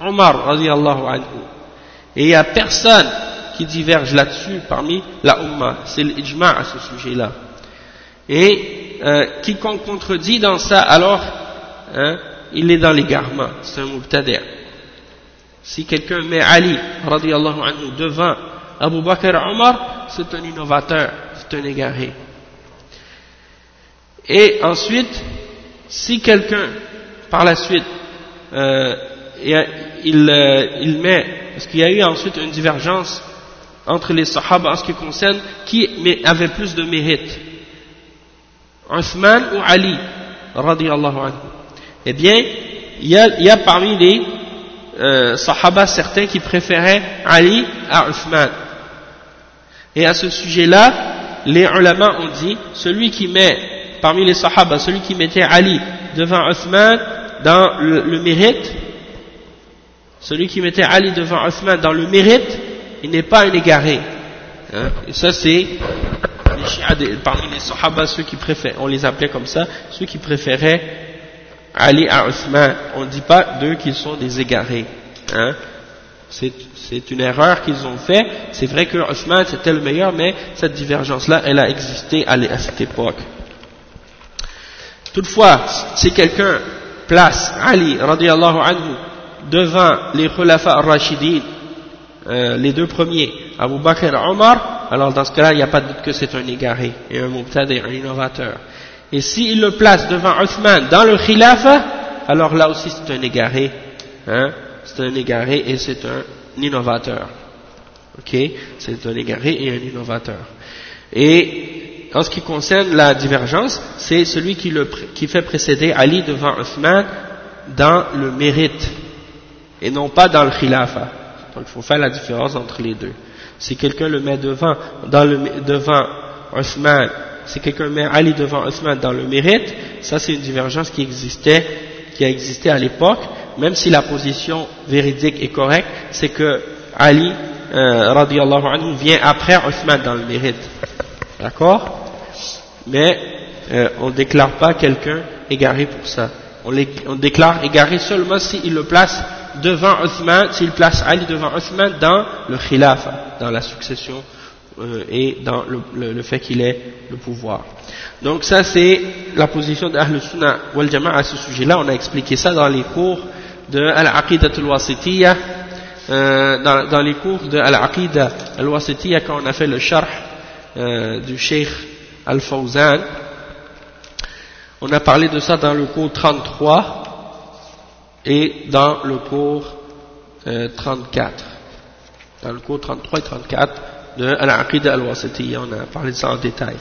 Omar radiallahu anhu. Et il n'y a personne qui divergent là-dessus parmi la Ummah. C'est l'ijma' à ce sujet-là. Et euh, quiconque contredit dans ça, alors, hein, il est dans l'égarement. C'est un mubtadi'. Si quelqu'un met Ali, radiallahu anhu, devant Abu Bakr Omar, c'est un innovateur, c'est un égaré. Et ensuite, si quelqu'un, par la suite, euh, euh, il met, parce qu'il y a eu ensuite une divergence entre les sahaba en ce qui concerne qui avait plus de mérite. Uthman ou Ali radiallahu anhu. Eh bien il y a, parmi les euh, sahaba certains qui préféraient Ali à Uthman et à ce sujet là les ulama ont dit celui qui met parmi les sahaba celui qui mettait Ali devant Uthman dans le, le mérite celui qui mettait Ali devant Othman dans le mérite, il n'est pas un égaré. Hein. Et ça c'est parmi les Sahaba, ceux qui préfèrent, on les appelait comme ça, ceux qui préféraient Ali à Othman. On ne dit pas d'eux qu'ils sont des égarés. Hein. C'est une erreur qu'ils ont fait. C'est vrai que Othman c'était le meilleur, mais cette divergence-là, elle a existé à, cette époque. Toutefois, si quelqu'un place Ali radiallahu anhu devant les khulafa al-Rashidin, euh, les deux premiers, Abu Bakr et Omar, alors dans ce cas-là, il n'y a pas de doute que c'est un égaré et un mubtadi, un innovateur. Et s'il le place devant Othman dans le khilafa, alors là aussi c'est un égaré. Hein, c'est un égaré et c'est un innovateur. Ok? C'est un égaré et un innovateur. Et en ce qui concerne la divergence, c'est celui qui, le, qui fait précéder Ali devant Othman dans le mérite et non pas dans le khilafa. Donc il faut faire la différence entre les deux. Si quelqu'un le met devant, dans le, devant si quelqu'un met Ali devant Othman dans le mérite, ça c'est une divergence qui existait, qui a existé à l'époque, même si la position véridique est correcte, c'est que Ali, euh, radiallahu anhu, vient après Othman dans le mérite. D'accord? Mais euh, on ne déclare pas quelqu'un égaré pour ça. On, on déclare égaré seulement s'il le place devant Othman, s'il place Ali devant Othman dans le khilaf, dans la succession euh, et dans le, le, fait qu'il ait le pouvoir. Donc ça c'est la position d'Ahl Sunnah wal Jama'a à ce sujet-là. On a expliqué ça dans les cours de Al-Aqidah al-Wasitiyya, euh, dans, dans, les cours de Al-Aqidah al-Wasitiyya quand on a fait le sharh euh, du Sheikh Al-Fawzan. On a parlé de ça dans le cours 33 et dans le cours 34. Euh, dans le cours 33 et 34 de Al-Aqidah al-Wasitiyya, on a parlé de ça en détail.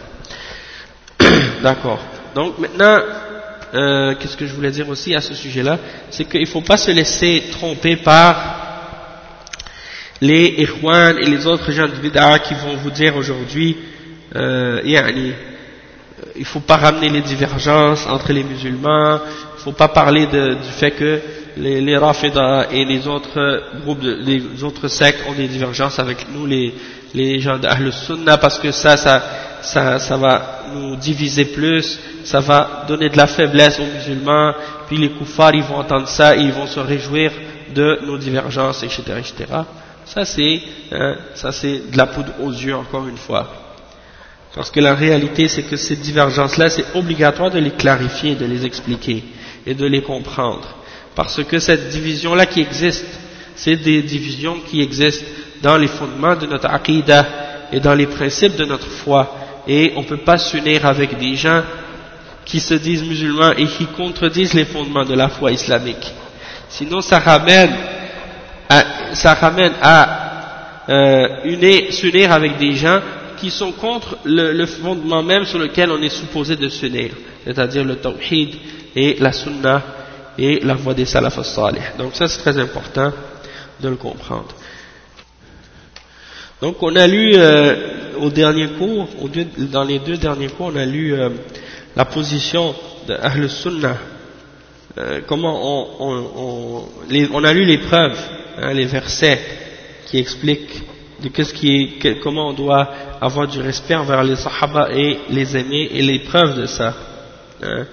D'accord. Donc maintenant, euh, qu'est-ce que je voulais dire aussi à ce sujet-là? C'est qu'il ne faut pas se laisser tromper par les Ikhwan et les autres gens de Bid'a qui vont vous dire aujourd'hui, euh, yani, il ne faut pas ramener les divergences entre les musulmans, faut pas parler de, du fait que les, les Rafida et les autres groupes, les autres sectes ont des divergences avec nous, les, les gens d'Ahl Sunnah, parce que ça, ça, ça, ça va nous diviser plus, ça va donner de la faiblesse aux musulmans, puis les koufars, ils vont entendre ça et ils vont se réjouir de nos divergences, etc., etc. Ça, c'est, hein, ça, c'est de la poudre aux yeux, encore une fois. Parce que la réalité, c'est que ces divergences-là, c'est obligatoire de les clarifier, de les expliquer et de les comprendre. Parce que cette division-là qui existe, c'est des divisions qui existent dans les fondements de notre aqidah et dans les principes de notre foi. Et on ne peut pas s'unir avec des gens qui se disent musulmans et qui contredisent les fondements de la foi islamique. Sinon, ça ramène à, ça ramène à euh, s'unir avec des gens qui sont contre le, fondement même sur lequel on est supposé de s'unir, c'est-à-dire le tawhid et la sunnah et la voie des salaf salih. Donc ça c'est très important de le comprendre. Donc on a lu euh, au dernier cours, dans les deux derniers cours, on a lu euh, la position de Ahl Sunnah. Euh, comment on, on, on, on, a lu les preuves, hein, les versets qui expliquent de qu'est-ce qui est, comment on doit avoir du respect envers les Sahaba et les aimer et les preuves de ça. Hein,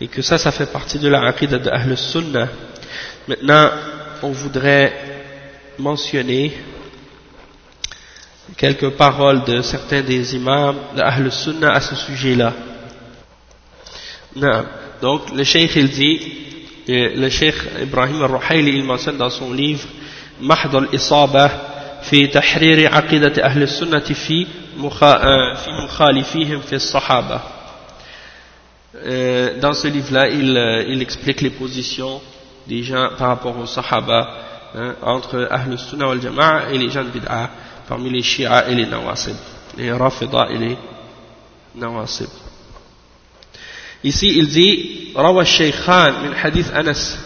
et que ça, ça fait partie de la aqidah de Ahl Sunnah. Maintenant, on voudrait mentionner quelques paroles de certains des imams de Ahl Sunnah à ce sujet-là. Donc, le Cheikh il dit, le Cheikh Ibrahim al-Ruhayli il mentionne dans son livre Mahd al-Isaba في تحرير عقيدة أهل السنة في في مخالفيهم في الصحابة dans ce livre-là, il, il explique les positions des gens par rapport aux Sahaba, hein, entre Ahl Sunnah wal Jama'a et les gens de Bid'a, parmi les Shia et les Nawasib, les Rafida et les Nawasib. Ici, il dit, روى الشيخان من حديث أنس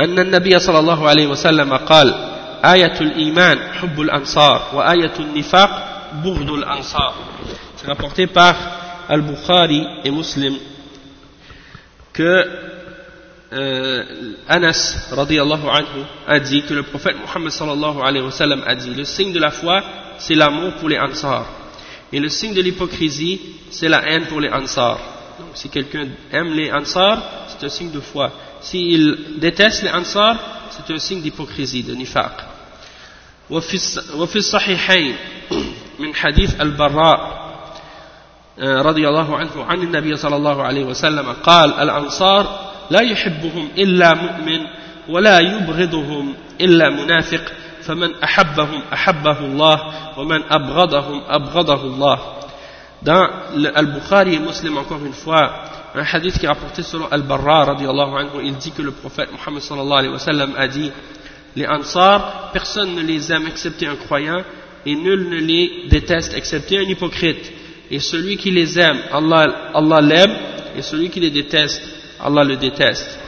أن النبي صلى الله عليه وسلم قال آية الإيمان حب الأنصار وآية النفاق بغض الأنصار C'est rapporté par Al-Bukhari et Muslim que euh, Anas radiallahu anhu a dit que le prophète Muhammad sallallahu alayhi wa sallam a dit le signe de la foi c'est l'amour pour les Ansar et le signe de l'hypocrisie c'est la haine pour les Ansar donc si quelqu'un aime les Ansar c'est un signe de foi s'il déteste les Ansar c'est un signe d'hypocrisie de nifaq وفي الصحيحين من حديث البراء رضي الله عنه عن النبي صلى الله عليه وسلم قال الأنصار لا يحبهم إلا مؤمن ولا يبغضهم إلا منافق فمن أحبهم أحبه الله ومن أبغضهم أبغضه الله Dans et Muslim, encore une fois, un hadith qui est rapporté selon Al-Barra, radiallahu anhu, il dit que le prophète Muhammad sallallahu alayhi wa sallam a dit Les Ansar, personne ne les aime excepté un croyant, et nul ne les déteste excepté un hypocrite. Et celui qui les aime, Allah, Allah l'aime, et celui qui les déteste, Allah le déteste.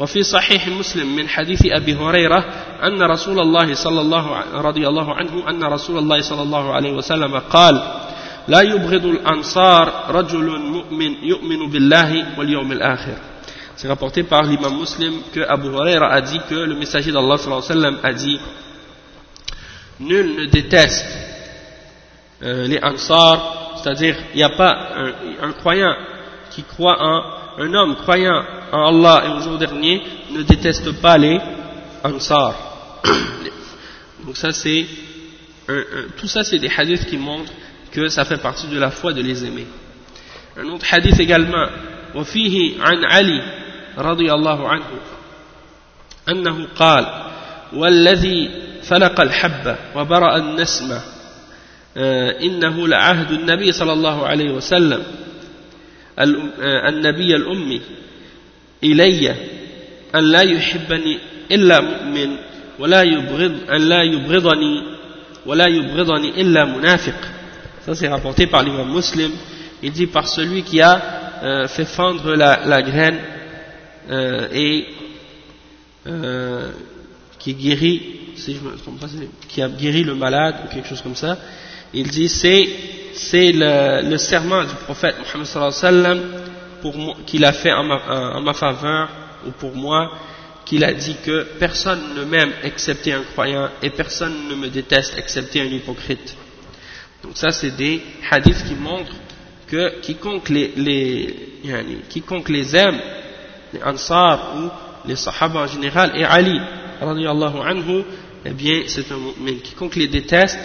وفي صحيح مسلم من حديث أبي هريرة أن رسول الله صلى الله رضي الله عنه أن رسول الله صلى الله عليه وسلم قال لا يبغض الأنصار رجل مؤمن يؤمن بالله واليوم الآخر C'est rapporté par l'imam muslim que Abu Huraira a dit que le messager d'Allah a dit Nul ne déteste euh, les Ansar, c'est-à-dire il n'y a pas un, un croyant qui croit en un homme croyant en Allah et au jour dernier ne déteste pas les Ansar. Donc ça c'est tout ça c'est des hadiths qui montrent que ça fait partie de la foi de les aimer. Un autre hadith également وفيه عن علي رضي الله عنه أنه قال والذي فلق الحبة وبرأ النسمة إنه لعهد النبي صلى الله عليه وسلم النبي الأمي إلي أن لا يحبني إلا مؤمن ولا يبغض أن لا يبغضني ولا يبغضني إلا منافق ça c'est rapporté par l'imam muslim il dit par celui qui a euh, fait fendre la, la graine euh, et euh, qui guérit si je me trompe pas qui a guéri le malade ou quelque chose comme ça il dit c'est c'est le, serment du prophète Muhammad sallallahu wa qu'il a fait en ma, faveur ou pour moi qu'il a dit que personne ne m'aime excepté un croyant et personne ne me déteste excepté un hypocrite. Donc ça c'est des hadiths qui montrent que quiconque les, quiconque les aime les ansar ou les sahaba en général et Ali radiallahu anhu eh bien c'est un mu'min. Quiconque les déteste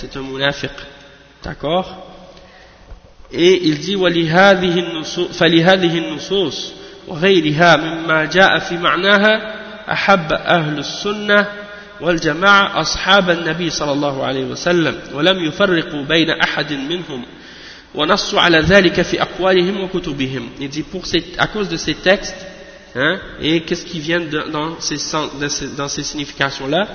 c'est un munafiq. D'accord. Et il dit فلهذه النصوص وغيرها مما جاء في معناها أحب أهل السنة والجماعة أصحاب النبي صلى الله عليه وسلم ولم يفرقوا بين أحد منهم ونصوا على ذلك في أقوالهم وكتبهم il dit pour ces, à cause de ces textes hein, et qu'est-ce qui vient de, dans, ces, dans ces significations là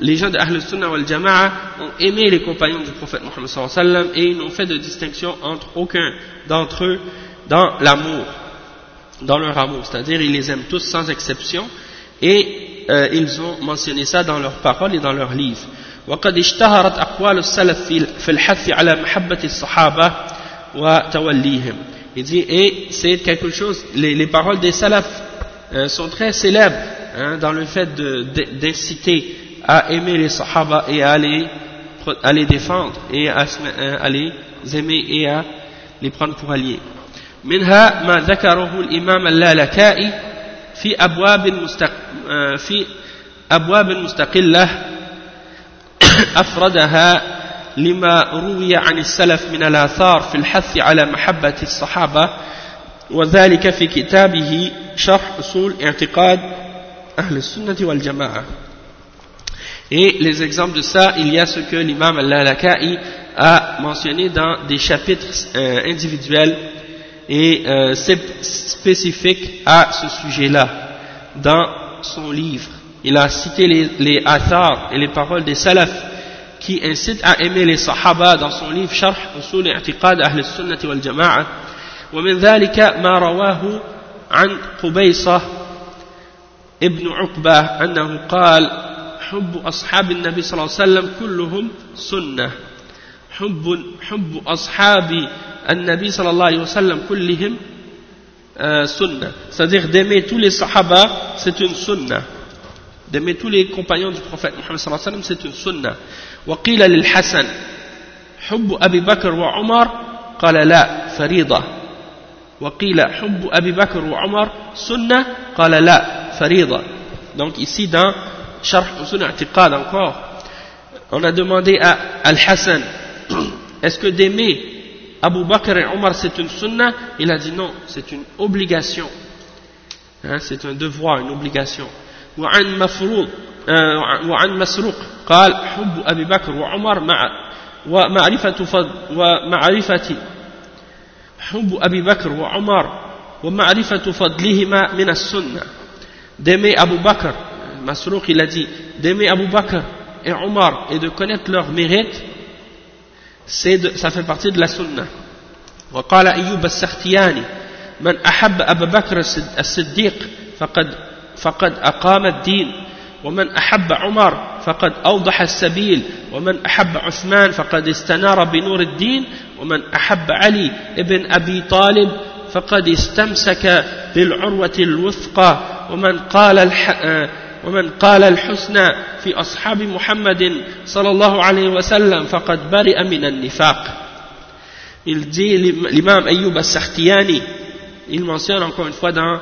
les gens de Ahl Sunnah wal Jama'a ont aimé les compagnons du prophète Mohammed sallam et ils n'ont fait de distinction entre aucun d'entre eux dans l'amour, dans leur amour, c'est-à-dire ils les aiment tous sans exception et euh, ils ont mentionné ça dans leurs paroles et dans leurs livres. وقد اشتهرت أقوال السلف في الحث على محبة الصحابة وتوليهم. Il dit, et c'est quelque chose, les, les paroles des salafs euh, sont très célèbres hein, dans le fait d'inciter à aimer les sahaba et à les, à les défendre et à, à, les aimer et à les prendre pour alliés. منها ما ذكره الإمام اللالكائي في أبواب مستق... في أبواب مستقلة أفردها لما روي عن السلف من الآثار في الحث على محبة الصحابة وذلك في كتابه شرح أصول اعتقاد أهل السنة والجماعة Et les exemples de ça, il y a ce que l'imam al-Laka'i a mentionné dans des chapitres euh, individuels et euh, spécifiques à ce sujet-là, dans son livre. Il a cité les, les athars et les paroles des salafs qui incitent à aimer les sahaba dans son livre Sharh Usul I'tiqad Ahl Sunnah wal Jama'a. ومن ذلك ما رواه عن قبيصة ابن عقبة أنه قال حب أصحاب النبي صلى الله عليه وسلم كلهم سنة. حب, حب أصحاب النبي صلى الله عليه وسلم كلهم آه، سنة. صديق دمي كل الصحابة ستون سنة دمي تولي كمبانيون دي محمد صلى الله عليه وسلم ستون سنة وقيل للحسن حب أبي بكر وعمر؟ قال لا فريضة. وقيل حب أبي بكر وعمر سنة؟ قال لا فريضة. Donc ici dans Sharh Usul I'tiqad encore on a demandé à Al-Hassan est-ce que d'aimer Abu Bakr et Omar c'est une sunnah il a dit non c'est une obligation hein, c'est un devoir une obligation وعن مفروض وعن مسروق قال حب أبي بكر وعمر مع ومعرفة فضل ومعرفة حب أبي بكر وعمر ومعرفة فضلهما من السنة d'aimer Abu Bakr Masrouk il a dit d'aimer Abu Bakr et Omar et de connaître leur mérite ça fait partie de la sunna. وقال أيوب السختياني من أحب أبا بكر الصديق فقد فقد أقام الدين ومن أحب عمر فقد أوضح السبيل ومن أحب عثمان فقد استنار بنور الدين ومن أحب علي ابن أبي طالب فقد استمسك بالعروة الوثقى ومن قال ومن قال الحسنى في أصحاب محمد صلى الله عليه وسلم فقد برئ من النفاق Il dit l'imam Ayyub al-Sakhtiyani, il mentionne encore une fois dans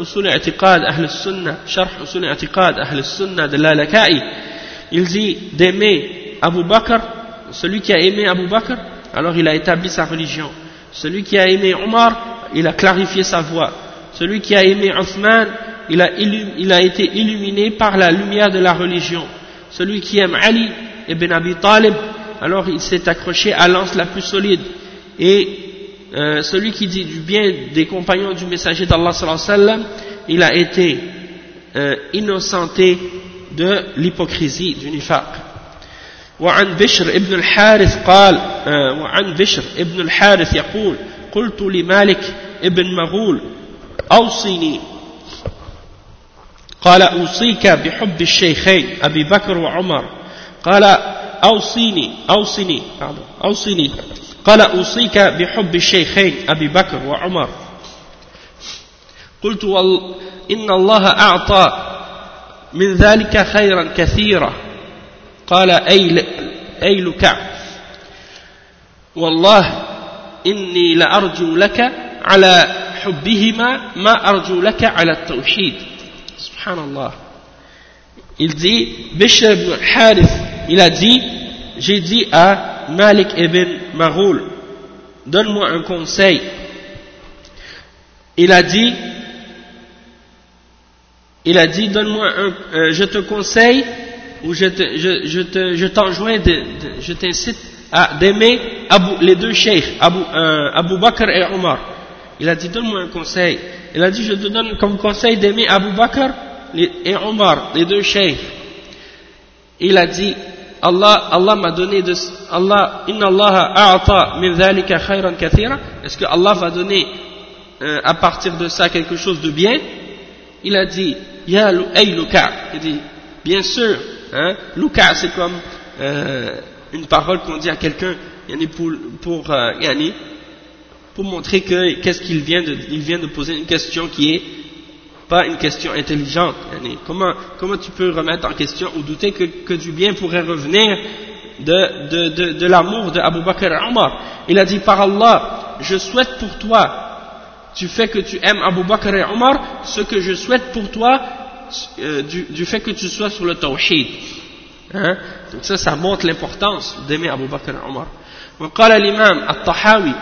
Usul I'tiqad Ahl Sunnah, Sharh Usul I'tiqad Ahl Sunnah de l'Alakai, il dit d'aimer Abu Bakr, celui qui a aimé Abu Bakr, alors il a établi sa religion. Celui qui a aimé Omar, il a clarifié sa voix. Celui qui a aimé Othman, il a, il a été illuminé par la lumière de la religion. Celui qui aime Ali ibn Abi Talib, alors il s'est accroché à l'anse la plus solide. Et euh, celui qui dit du bien des compagnons du messager d'Allah sallam, il a été euh, innocenté de l'hypocrisie, du nifaq. وعن بشر ابن الحارث قال وعن بشر ابن الحارث يقول قلت لمالك ابن مغول أوصني قال أوصيك بحب الشيخين أبي بكر وعمر. قال أوصيني أوصني أوصني قال أوصيك بحب الشيخين أبي بكر وعمر. قلت إن الله أعطى من ذلك خيرا كثيرا. قال أي أي كعب والله إني لأرجو لك على حبهما ما أرجو لك على التوحيد. Subhanallah. Il dit, Bishr ibn Harith, il a dit, j'ai dit à Malik ibn Maroul, donne-moi un conseil. Il a dit, il a dit, donne-moi un, euh, je te conseille ou je te, je, je te, je t'enjoins, de, je t'incite à d'aimer les deux cheikhs, Abu, euh, Abu Bakr et Omar. Il a dit, donne-moi un conseil. Il a dit, je te donne comme conseil d'aimer Abu Bakr et Omar les deux cheikhs il a dit Allah Allah m'a donné de Allah inna Allah a'ata min dhalika khayran kathira. Est-ce que Allah va donner euh, à partir de ça quelque chose de bien? Il a dit Ya Luka. Il dit, bien sûr, hein, Luka c'est comme euh, une parole qu'on dit à quelqu'un pour, pour, euh, pour montrer que qu'est-ce qu'il vient de, il vient de poser une question qui est pas une question intelligente. Comment, comment tu peux remettre en question ou douter que, que du bien pourrait revenir de, de, de, de l'amour de Abu Bakr et Omar Il a dit par Allah, je souhaite pour toi tu fais que tu aimes Abu Bakr et Omar, ce que je souhaite pour toi, euh, du, du, fait que tu sois sur le tawhid. Hein? Donc ça, ça montre l'importance d'aimer Abu Bakr et Omar. وقال الإمام الطحاوي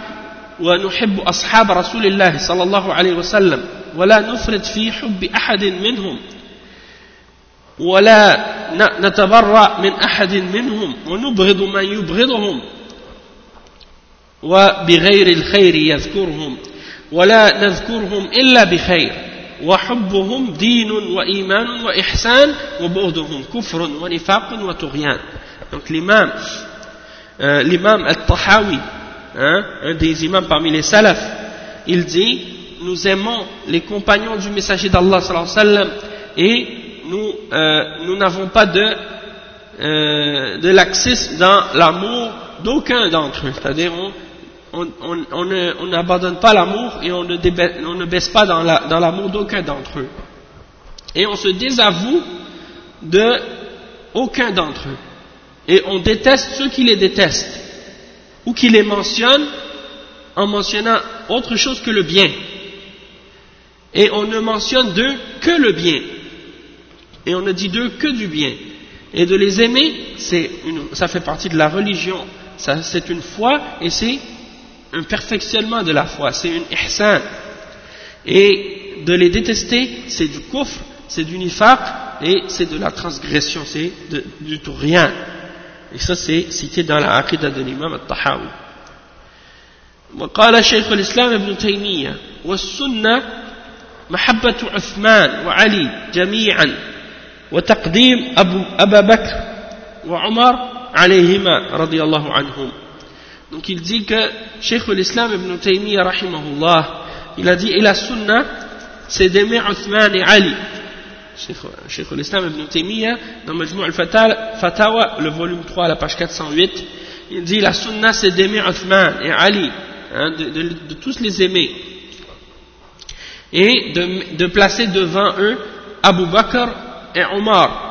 ونحب أصحاب رسول الله صلى الله عليه وسلم ولا نفرط في حب أحد منهم. ولا نتبرأ من أحد منهم ونبغض من يبغضهم. وبغير الخير يذكرهم. ولا نذكرهم إلا بخير. وحبهم دين وإيمان وإحسان وبغضهم كفر ونفاق وطغيان. L'imam al-Tahawi hein, un des imams parmi les salafs il dit nous aimons les compagnons du messager d'Allah et nous euh, nous n'avons pas de euh, de laxisme dans l'amour d'aucun d'entre eux c'est-à-dire on on n'abandonne pas l'amour et on ne, baisse pas dans l'amour d'aucun d'entre eux. Et on se désavoue de aucun d'entre eux. Et on déteste ceux qui les détestent, ou qui les mentionnent en mentionnant autre chose que le bien. Et on ne mentionne d'eux que le bien. Et on ne dit d'eux que du bien. Et de les aimer, ça fait partie de la religion. C'est une foi et c'est un perfectionnement de la foi. C'est une ihsan. Et de les détester, c'est du kufr, c'est du nifaq et c'est de la transgression, c'est du tout rien. Et ça c'est cité dans la aqidah de l'imam al-Tahawi. وقال شيخ الإسلام ابن تيمية والسنة محبة عثمان وعلي جميعا وتقديم أبو أبا بكر وعمر عليهما رضي الله عنهم donc il dit que Cheikh l'Islam ibn Taymiyyah rahimahullah il a dit et la sunna c'est d'aimer Uthman et Ali Cheikh l'Islam ibn Taymiyyah dans Majmou al-Fatawa le volume 3 la page 408 il dit la sunna c'est d'aimer Uthman et Ali hein, de, de, de tous les aimer et de, de placer devant eux Abu Bakr et Omar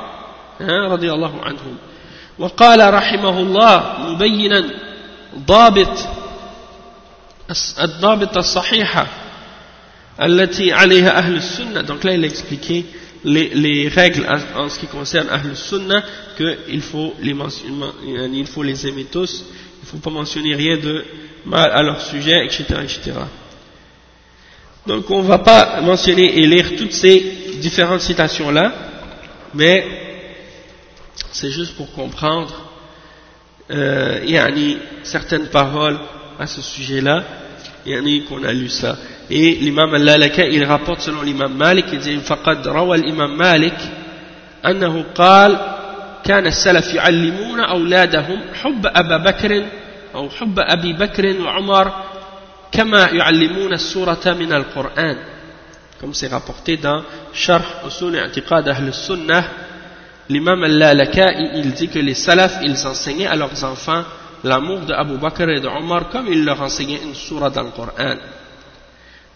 رضي الله عنهم وقال رحمه الله مبينا ضابط الضابط الصحيحة التي عليها أهل السنة donc là il a expliqué les, les règles en ce qui concerne Ahl Sunnah qu'il faut les il faut les aimer tous il ne faut pas mentionner rien de mal à leur sujet etc etc donc on ne va pas mentionner et lire toutes ces différentes citations là mais c'est juste pour comprendre euh, yani, certaines paroles à ce sujet-là, yani, qu'on a lu ça. Et l'imam al-Lalaka, il rapporte selon l'imam Malik, il dit فقد روى الإمام مالك أنه قال كان السلف يعلمون أولادهم حب أبا بكر أو حب أبي بكر وعمر كما يعلمون السورة من القرآن comme c'est rapporté dans Sharh Usul I'tiqad Ahl Sunnah l'imam al-Lalaka il dit que les salafs ils enseignaient à leurs enfants l'amour de Abu Bakr et de Omar comme ils leur enseignaient une surah dans le Coran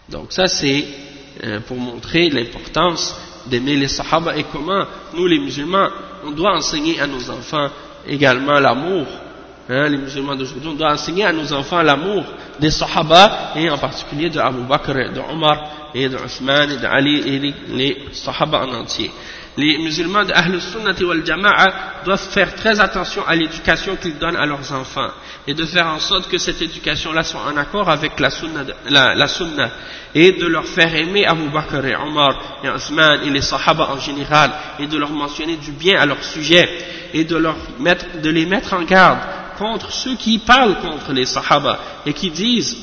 donc ça c'est euh, pour montrer l'importance d'aimer les sahaba et comment nous les musulmans on doit enseigner à nos enfants également l'amour hein, les musulmans d'aujourd'hui on doit enseigner à nos enfants l'amour des sahaba et en particulier de Abu Bakr de Omar et de et d'Ali et les, les sahaba en entier. Les musulmans de Ahl Sunnati wal Jama'a doivent faire très attention à l'éducation qu'ils donnent à leurs enfants et de faire en sorte que cette éducation-là soit en accord avec la sunna, et de leur faire aimer Abu Bakr et Omar et Osman et les Sahaba en général et de leur mentionner du bien à leur sujet et de, leur mettre, de les mettre en garde contre ceux qui parlent contre les Sahaba et qui disent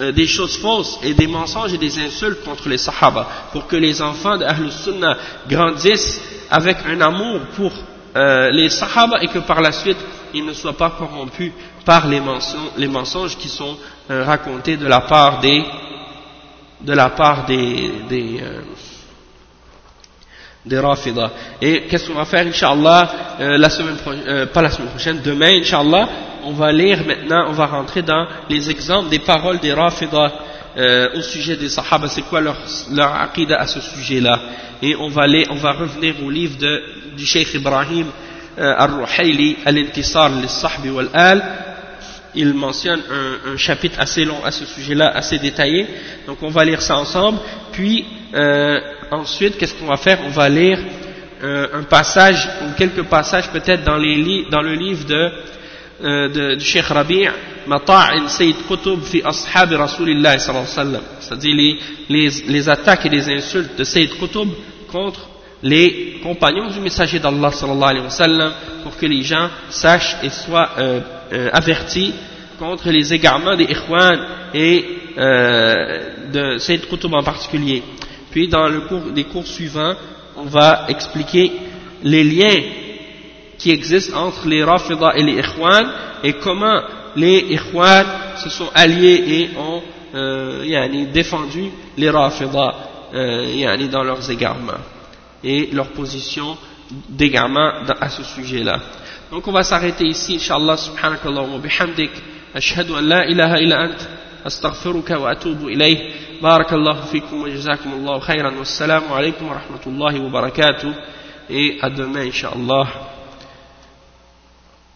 euh, des choses fausses et des mensonges et des insultes contre les Sahaba pour que les enfants de Ahl Sunnah grandissent avec un amour pour euh, les Sahaba et que par la suite ils ne soient pas corrompus par les mensonges, les mensonges qui sont euh, racontés de la part des de la part des des, euh, des Rafida. Et qu'est-ce qu'on va faire, Inch'Allah, euh, la semaine prochaine, pas la semaine prochaine, demain, Inch'Allah, on va lire maintenant, on va rentrer dans les exemples des paroles des Rafida au sujet des Sahaba, c'est quoi leur, leur aqidah à ce sujet-là? Et on va, aller, on va revenir au livre de, du Cheikh Ibrahim Al-Ruhayli, Al-Intisar, al-Sahbi wal-Al, il mentionne un, un, chapitre assez long à ce sujet-là, assez détaillé. Donc on va lire ça ensemble. Puis euh, ensuite, qu'est-ce qu'on va faire? On va lire euh, un passage ou quelques passages peut-être dans, dans le livre de, euh, de, du Cheikh Rabi' Mata'in Sayyid. C'est-à-dire les, les, les, attaques et les insultes de Sayyid Qutub contre les compagnons du messager d'Allah sallallahu alayhi wa sallam pour que les gens sachent et soient euh, euh, avertis contre les égarements des Ikhwan et euh, de Sayyid Qutb en particulier. Puis dans le cours, les cours suivants, on va expliquer les liens qui existent entre les Rafida et les Ikhwan et comment les Ikhwan se sont alliés et ont euh, défendu les Rafida euh, dans leurs égarements et leur position des gamins à ce sujet-là. Donc on va s'arrêter ici, inshallah subhanak wa bihamdik, ashhadu an la ilaha illa ant, astaghfiruka wa atubu ilayh, barakallahu fikum wa jazakumullahu khayran, wassalamu alaykum wa rahmatullahi wa barakatuh, et à demain inshallah.